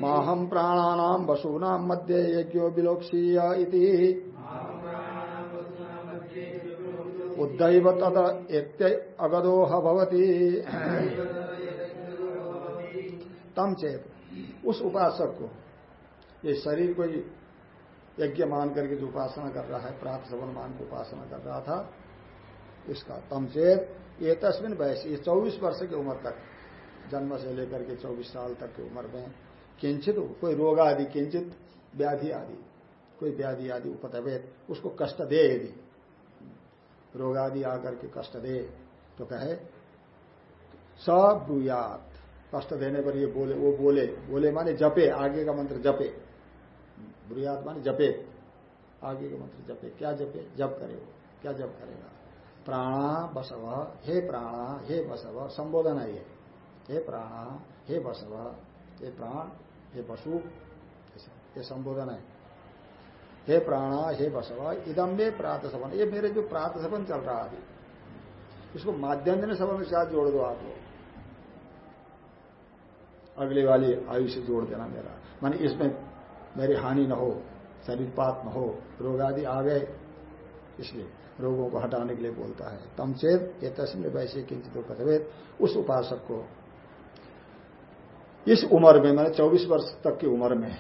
माहम प्राणानाम वसूनाम मध्ये यज्ञो विलोक्षीय उद्दैव तद अगदोह भवती। तम चेत। उस उपासक को, ये शरीर को यज्ञ मान करके जो उपासना कर रहा है प्राप्त सवन मान को उपासना कर रहा था, इसका तम चेत। ये तस्मिन वैसे, ये चौबीस वर्ष की उम्र तक, जन्म से लेकर के चौबीस साल तक की उम्र में किंचित, कोई रोग आदि किंचित, व्याधि आदि, कोई व्याधि आदि उपतवेद उसको कष्ट दे यदि। रोग आदि आकर के कष्ट दे तो कहे सब्रुयात कष्ट देने पर ये बोले, वो बोले बोले माने जपे, आगे का मंत्र जपे। ब्रुयात माने जपे, आगे का मंत्र जपे। क्या जपे? जप करे वो, क्या जप करेगा? प्राणा बसव, हे प्राणा, हे बसव, संबोधन है ये। हे प्राणा, हे बसव, हे प्राण, हे पशु ये संबोधन है। हे प्राणा, हे बसव इदम में प्रात सवन ये मेरे जो प्रात सवन चल रहा अभी इसको माध्यम सवन के साथ जोड़ दो आप लोग। अगले वाली आयु से जोड़ देना मेरा। माने इसमें मेरी हानि न हो शरीर पात न हो, रोग आदि आ गए, इसलिए रोगों को हटाने के लिए बोलता है। तम चेत, ये तस्वीर वैसे किंचित कथवेद उस उपासक को। इस उम्र में, मैंने 24 वर्ष तक की उम्र में,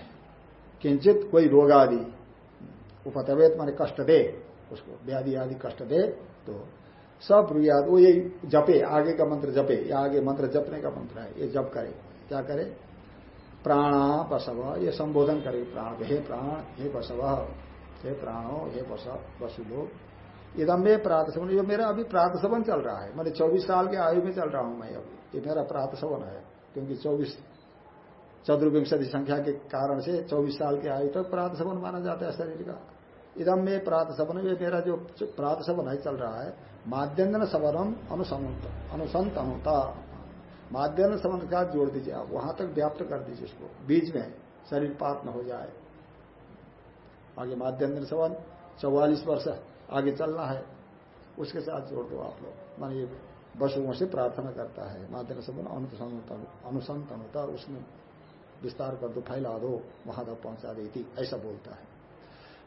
किंचित कोई रोग आदि उपतवेद माने कष्ट दे, उसको व्याधि आदि कष्ट दे तो सब रुयाद, वो यही जपे, आगे का मंत्र जपे, या आगे मंत्र जपने का मंत्र है, ये जप करे, क्या करे? प्राणा बसव ये संबोधन करे, प्राण, हे प्राण, हे बसव हे प्राणो, हे वसुलो इदम में प्रात सवन ये मेरा अभी प्रात सवन चल रहा है, मैंने चौबीस साल के आयु में चल रहा हूँ मैं अभी, ये मेरा प्रात सवन है, क्योंकि चौबीस चतुर्विंशति संख्या के कारण से चौबीस साल के आयु तक प्रात सवन माना जाता है शरीर का। इदम में प्रात सवन ये मेरा जो प्रात सवन है चल रहा है माध्यम सवनम अनुसंत अनुता माध्यम संबंध का जोड़ दीजिए आप, वहाँ तक व्याप्त कर दीजिए इसको, बीच में शरीर पात न हो जाए। आगे माध्यम संबंध चौवालीस वर्ष आगे चलना है, उसके साथ जोड़ दो आप लोग। मान ये वसुओं से प्रार्थना करता है माध्यम संबंध अनुसंतनुता उसमें विस्तार कर दो, फैला दो, वहाँ तक पहुँचा देती, ऐसा बोलता है।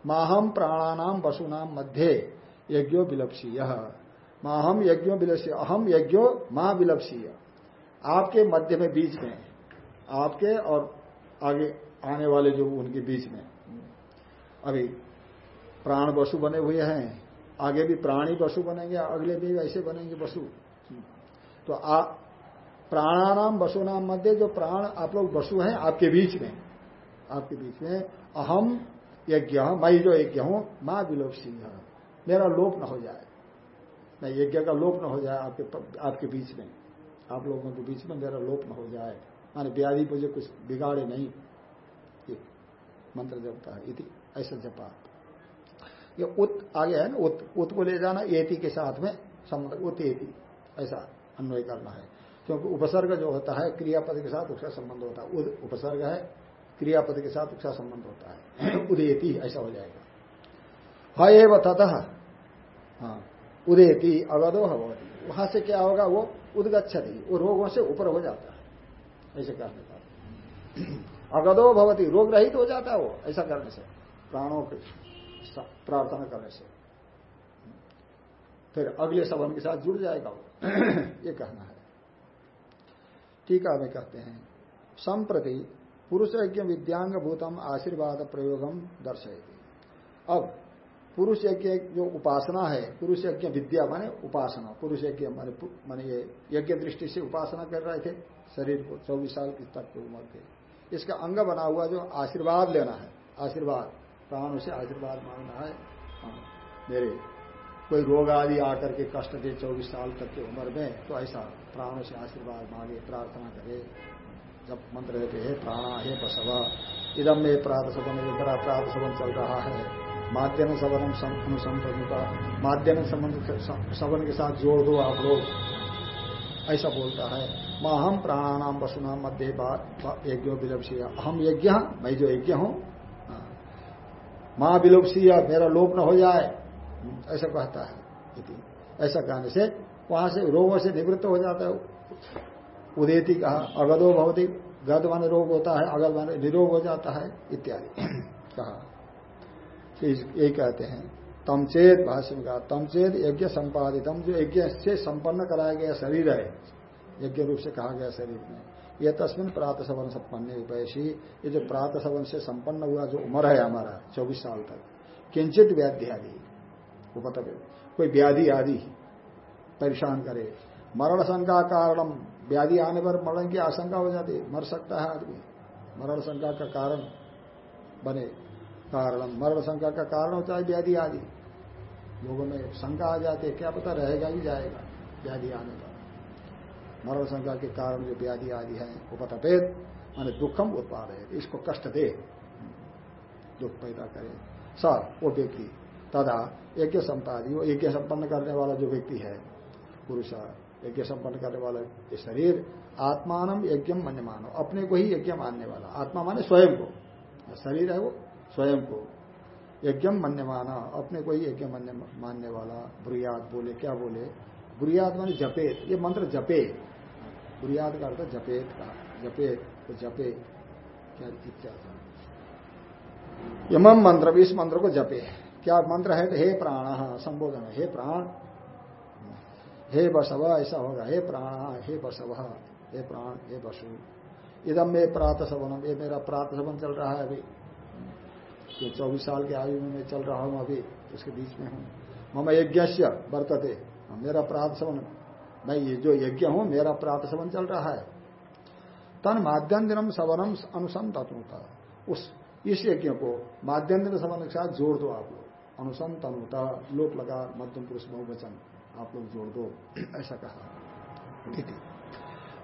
माहम प्राणानाम वसुनाम मध्य यज्ञो विलपसी यह माहम यज्ञो विलपसी अहम यज्ञो माँ विलपसी आपके मध्य में बीच में, आपके और आगे आने वाले जो उनके बीच में। अभी प्राण वसु बने हुए हैं, आगे भी प्राणी वसु बनेंगे, अगले भी ऐसे बनेंगे वसु। तो आप प्राणानाम वसु नाम मध्य जो प्राण आप लोग वसु हैं, आपके बीच में, आपके बीच में अहम यज्ञ हूँ, मैं जो यज्ञ हूँ, माँ विलोक सिंह मेरा लोप न हो जाए। मैं यज्ञ का लोप न हो जाए आपके आपके बीच में। आप लोगों के बीच में मेरा लोप न हो जाए। माने व्याधि मुझे कुछ बिगाड़े नहीं। ये मंत्र जपता है। इति, ऐसा जपा। ये उत आगे है ना, उत उत को ले जाना, एति के साथ में संबंध, उत एति, ऐसा अन्वय करना है। क्योंकि उपसर्ग जो होता है, क्रियापद के साथ उसका संबंध होता है। उपसर्ग है क्रियापद के साथ उसका संबंध होता है। उदयती, ऐसा हो जाएगा। हा एव हाँ उदयती अवधो भवती। वहाँ से क्या होगा, वो उदगछति वो रोगों से ऊपर हो जाता है। ऐसे कहने का। अगदो भवती रोग रहित हो जाता है वो, ऐसा करने से। प्राणों के प्रार्थना करने से। फिर अगले सबन के साथ जुड़ जाएगा वो। ये कहना है। टीका में कहते हैं। संप्रति पुरुष यज्ञ विद्यांग भूतम आशीर्वाद प्रयोगम दर्शेगी अब पुरुष यज्ञ जो उपासना है पुरुष यज्ञ विद्या माने उपासना। पुरुष यज्ञ माने माने ये यज्ञ दृष्टि से उपासना कर रहे थे शरीर को चौबीस साल की तक की उम्र के। इसका अंग बना हुआ जो आशीर्वाद लेना है आशीर्वाद प्राणों से आशीर्वाद मांगना है। हाँ, मेरे कोई रोग आदि आकर के कष्ट दे चौबीस साल तक की उम्र में तो ऐसा प्राणों से आशीर्वाद मांगे प्रार्थना करे। जब मंत्र देते है प्राणा हे, बसवा। इदम में प्रात सवन बड़ा प्रात सवन चल रहा है। माध्यम सबनम अनुसंपन्नता माध्यम संबंध सबन के साथ जोड़ दो आप लोग। ऐसा बोलता है। माहम प्राणानाम वसुनाम मध्य यज्ञो विलपसी अहम यज्ञ, मैं जो यज्ञ हूँ हाँ। माँ विलोपसी मेरा लोप न हो जाए। ऐसा कहता है। ऐसा कहने से, वहाँ से रोगों से निवृत्त हो जाता है। उदेती कहा, अगदो भवती गद मान रोग होता है अगल मान निरोग हो जाता है, इत्यादि। कहा। यही कहते हैं तमचेत भाष्य में कहा तमचेत यज्ञ संपादितम जो यज्ञ से संपन्न कराया गया शरीर है, यज्ञ रूप से कहा गया शरीर में यह तस्मिन प्रात सवन संपन्न वैसी ये जो प्रात सवन से संपन्न हुआ जो उम्र है हमारा, चौबीस साल तक, किंचित व्याधि आदि पता कोई व्याधि आदि परेशान करे, मरण शंका कारणम व्याधि आने पर मरण की आशंका हो जाती है। मर सकता है आदमी। मरण शंका का कारण बने। कारण। मरण शंका का कारण होता है व्याधि आदि। लोगों में शंका आ जाती है। क्या पता रहेगा ही जाएगा व्याधि आने पर। मरण शंका के कारण जो व्याधि आदि है, वो पतपेद माने दुखम उत्पाद है इसको कष्ट दे। दुख पैदा करे। सर, वो व्यक्ति। तदा यज्ञ संपादी। वो यज्ञ संपन्न करने वाला जो व्यक्ति है, पुरुष यज्ञ संपन्न करने वाला ये शरीर आत्मान यज्ञ मन्य मानो अपने को ही यज्ञ मानने वाला। आत्मा माने स्वयं को। शरीर है वो स्वयं को। यज्ञ मन्य माना अपने को ही यज्ञ मानने वाला। बुरियाद बोले, क्या बोले? बुरियाद माने जपेत। ये मंत्र जपे बुरियाद का अर्थ जपेत का। जपेत तो जपे क्या इत्यादि। यमम मंत्र, इस मंत्र को जपे। क्या मंत्र है? हे प्राण, संबोधन। हे प्राण हे बसव, ऐसा होगा। हे प्राण, हे बसव, हे प्राण, हे बसु। इदम में प्रात सवनम ये मेरा प्रात सवन चल रहा है अभी। जो चौबीस साल के आयु में मैं चल रहा हूँ अभी, उसके बीच में हूँ। मम यज्ञ वर्तते। मेरा प्रात सवन मैं ये जो यज्ञ हूँ, मेरा प्रात सवन चल रहा है। तन माध्यम दिनम सवनम अनुसंतनुता उस, इस यज्ञ को माध्यम दिन सवन के साथ जोड़ दो आप लोग। अनुसंतनुता लोक लगा मध्यम पुरुष, बहुवचन। आप लोग जोड़ दो, ऐसा कहा।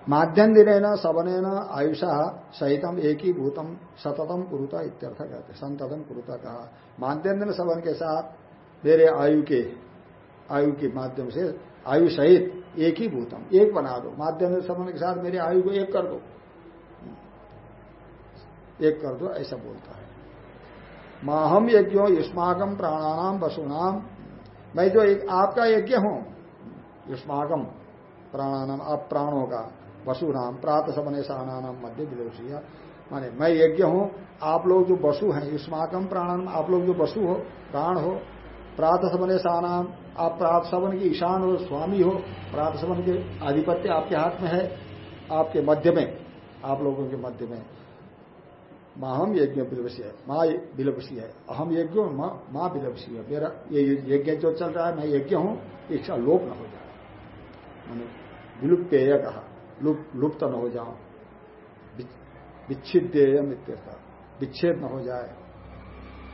माध्यम दिन सबन आयुषा, सहितम एक ही भूतम सततम, कुरुता इत्यर्थ कहते संततम, कुरुता कहा। माध्यम दिन सबन के साथ मेरे आयु के आयु के माध्यम से आयु सहित एक ही भूतम एक बना दो। माध्यम दिन सबन के साथ मेरे आयु को एक कर दो। एक कर दो, ऐसा बोलता है। माहम यज्ञो युष्माकम प्राणानाम वसुनाम मैं जो एक, आपका यज्ञ हूँ युष्माकम प्राणानाम आप प्राणों का वसु नाम प्रात समने सानानाम मध्य विलोसिया माने मैं यज्ञ हूँ, आप लोग जो वसु हैं युष्माकम प्राणानाम, आप लोग जो वसु हो, प्राण हो प्रात समने सानाम आप प्रात सवन की ईशान हो, स्वामी हो प्रात सवन के आधिपत्य आपके हाथ में है, आपके मध्य में, आप लोगों के मध्य में। माहम यज्ञ बिलवसी है, माँ बिलवसी है, अहम यज्ञ माँ माँ बिलवसी है। मेरा ये यज्ञ जो चल रहा है, मैं यज्ञ हूँ इच्छा लोप न हो जाए मैंने विलुप्त कहा लुप्त न हो जाओ मित्यर्थ, विच्छेद न हो जाए।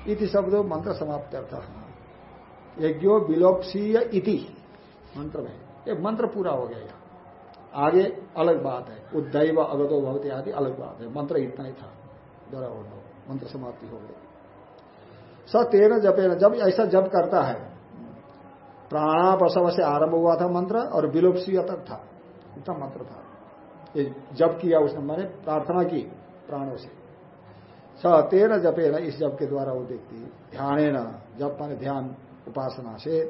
इति शब्द मंत्र समाप्त अर्थ। यज्ञो विलोपसीय इति, मंत्र में। एक मंत्र पूरा हो गया। आगे अलग बात है। उद्दैव अगदो भवती आदि अलग बात है। मंत्र इतना ही था। द्वारा मंत्र समाप्ति हो गई स तेरह जपे न, जब ऐसा जप करता है प्राणा बसव से आरंभ हुआ था मंत्र और विलोपसी तक था, इतना मंत्र था। ये जप किया उसने, मैंने प्रार्थना की प्राणों से। स तेरह जपे न, इस जप के द्वारा वो देखती, ध्यान न, जप माने ध्यान, उपासना से,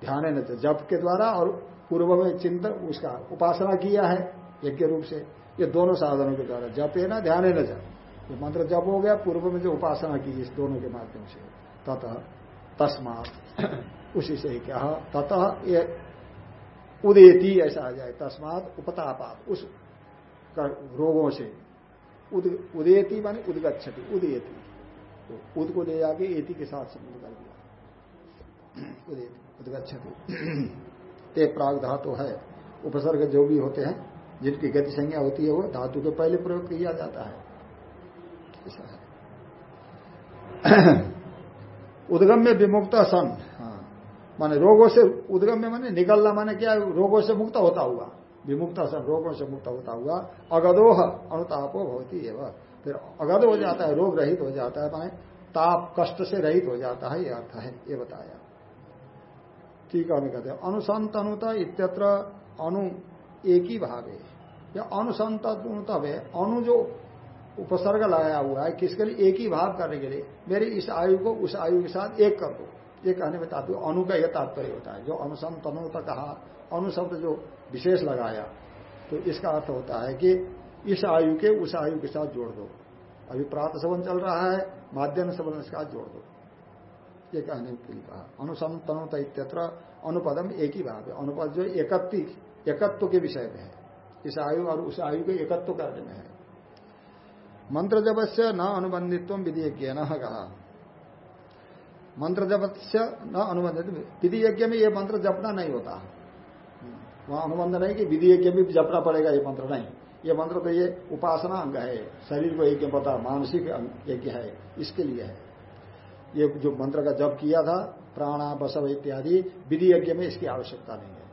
ध्यान न जप के द्वारा और पूर्व में चिंतन, उसका उपासना किया है, यज्ञ रूप से। ये दोनों साधनों के द्वारा, जपे न, ध्यान न जप। ये मंत्र जब हो गया पूर्व में जो उपासना की इस दोनों के माध्यम से ततः तस्मात उसी से ही क्या ततः ये उदेती ऐसा आ जाए तस्मात उपतापात उस रोगों से। उद, उदेती माने उदगछति उदयती तो उद को ले जाके एति के साथ संबंध कर दिया। उदेती उदगछति ते प्राग धातु है। उपसर्ग जो भी होते हैं जिनकी गति संज्ञा होती है वो धातु के पहले प्रयोग किया जाता है। उदगम में विमुक्त सन हाँ। माने रोगों से उदगम में माने निकलना माने क्या? रोगों से मुक्त होता हुआ। विमुक्त सन रोगों से मुक्त होता हुआ। अगदोह, अनुतापो होती है फिर अगध हो जाता है, रोग रहित हो जाता है, माने ताप, कष्ट से रहित हो जाता है, ये अर्थ है, ये बताया। ठीक है, कहते हैं, अनुसंतनुता इत्यत्र अनु एक ही भाव। है या अनुसंतनुता है अनु जो उपसर्ग लगाया हुआ है, किसके लिए? एक ही भाव करने के लिए। मेरी इस आयु को उस आयु के साथ एक कर दो। ये कहने में तात्पर्य अनु का यह तात्पर्य होता है। जो अनुसम तनु तक कहा, अनुशब्द जो विशेष लगाया तो इसका अर्थ होता है कि इस आयु के उस आयु के साथ जोड़ दो। अभी प्रात सवन चल रहा है माध्यम सवन के साथ जोड़ दो। ये कहने के लिए कहा अनुसंतनुत इत्यत्र अनुपदम एक ही भाव है। अनुपद जो एकत्व के विषय में है। इस आयु और उस आयु के एकत्व करने में है। मंत्र जब से न अनुबंधित्व विधि यज्ञ न कहा। मंत्र जब से न अनुबंधित विधि यज्ञ में ये मंत्र जपना नहीं होता। वहाँ अनुबंध नहीं कि विधि यज्ञ भी जपना पड़ेगा, ये मंत्र नहीं। ये मंत्र तो ये उपासना अंग है। शरीर को यज्ञ पता मानसिक यज्ञ है, इसके लिए है। ये जो मंत्र का जप किया था प्राणा बसव इत्यादि विधि यज्ञ में इसकी आवश्यकता नहीं है।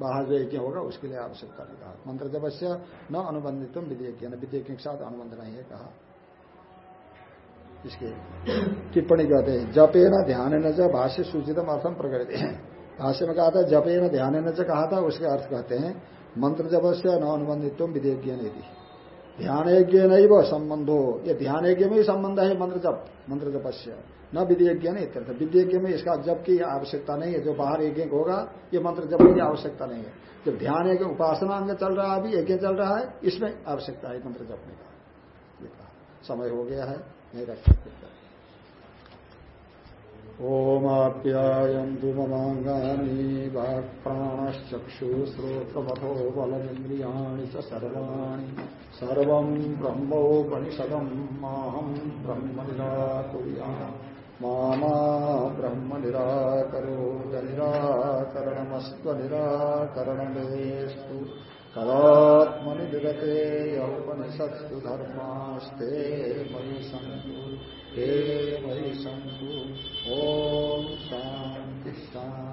बाहर जो यज्ञ होगा, उसके लिए आवश्यकता नहीं कहा। मंत्र जपस्य न अनुबंधित विधि यज्ञ न विधि के साथ अनुबंध नहीं है कहा। इसके टिप्पणी कहते हैं जपे न ध्यान न च भाष्य सूचितम अर्थम प्रकट भाष्य में कहा था जपे न ध्यान न च कहा था, उसके अर्थ कहते हैं, मंत्र जपस्य न अनुबंधित्व विधि यज्ञ नहीं ध्यान यज्ञ नहीं वो संबंधो, ये ध्यान यज्ञ में ही संबंध है मंत्र जप, मंत्र जपस्य। न विधि यज्ञ नहीं इत्यर्थ विधि यज्ञ में इसका जप की आवश्यकता नहीं है, जो बाहर यज्ञ होगा, ये मंत्र जप की आवश्यकता नहीं है। जब ध्यान यज्ञ उपासना अंग चल रहा है, अभी यज्ञ चल रहा है, इसमें आवश्यकता है मंत्र जपने का। समय हो गया है, नहीं रख सकते। ओमाप्यायन्तु ममाङ्गानि वाक्प्राणश्चक्षुश्रोत्रमथो बलमिन्द्रियाणि च सर्वाणि। सर्वम् ब्रह्मोपनिषदम् निराकुर्याम् मा ब्रह्म निराकरोद निराकरणमस्त्वनिराकरणमेस्तु कदात्मनि विगते यौपनिषत्सु धर्मास्ते मयि सन्तु। हे मयि सन्तु। ॐ शान्ति शान्ति।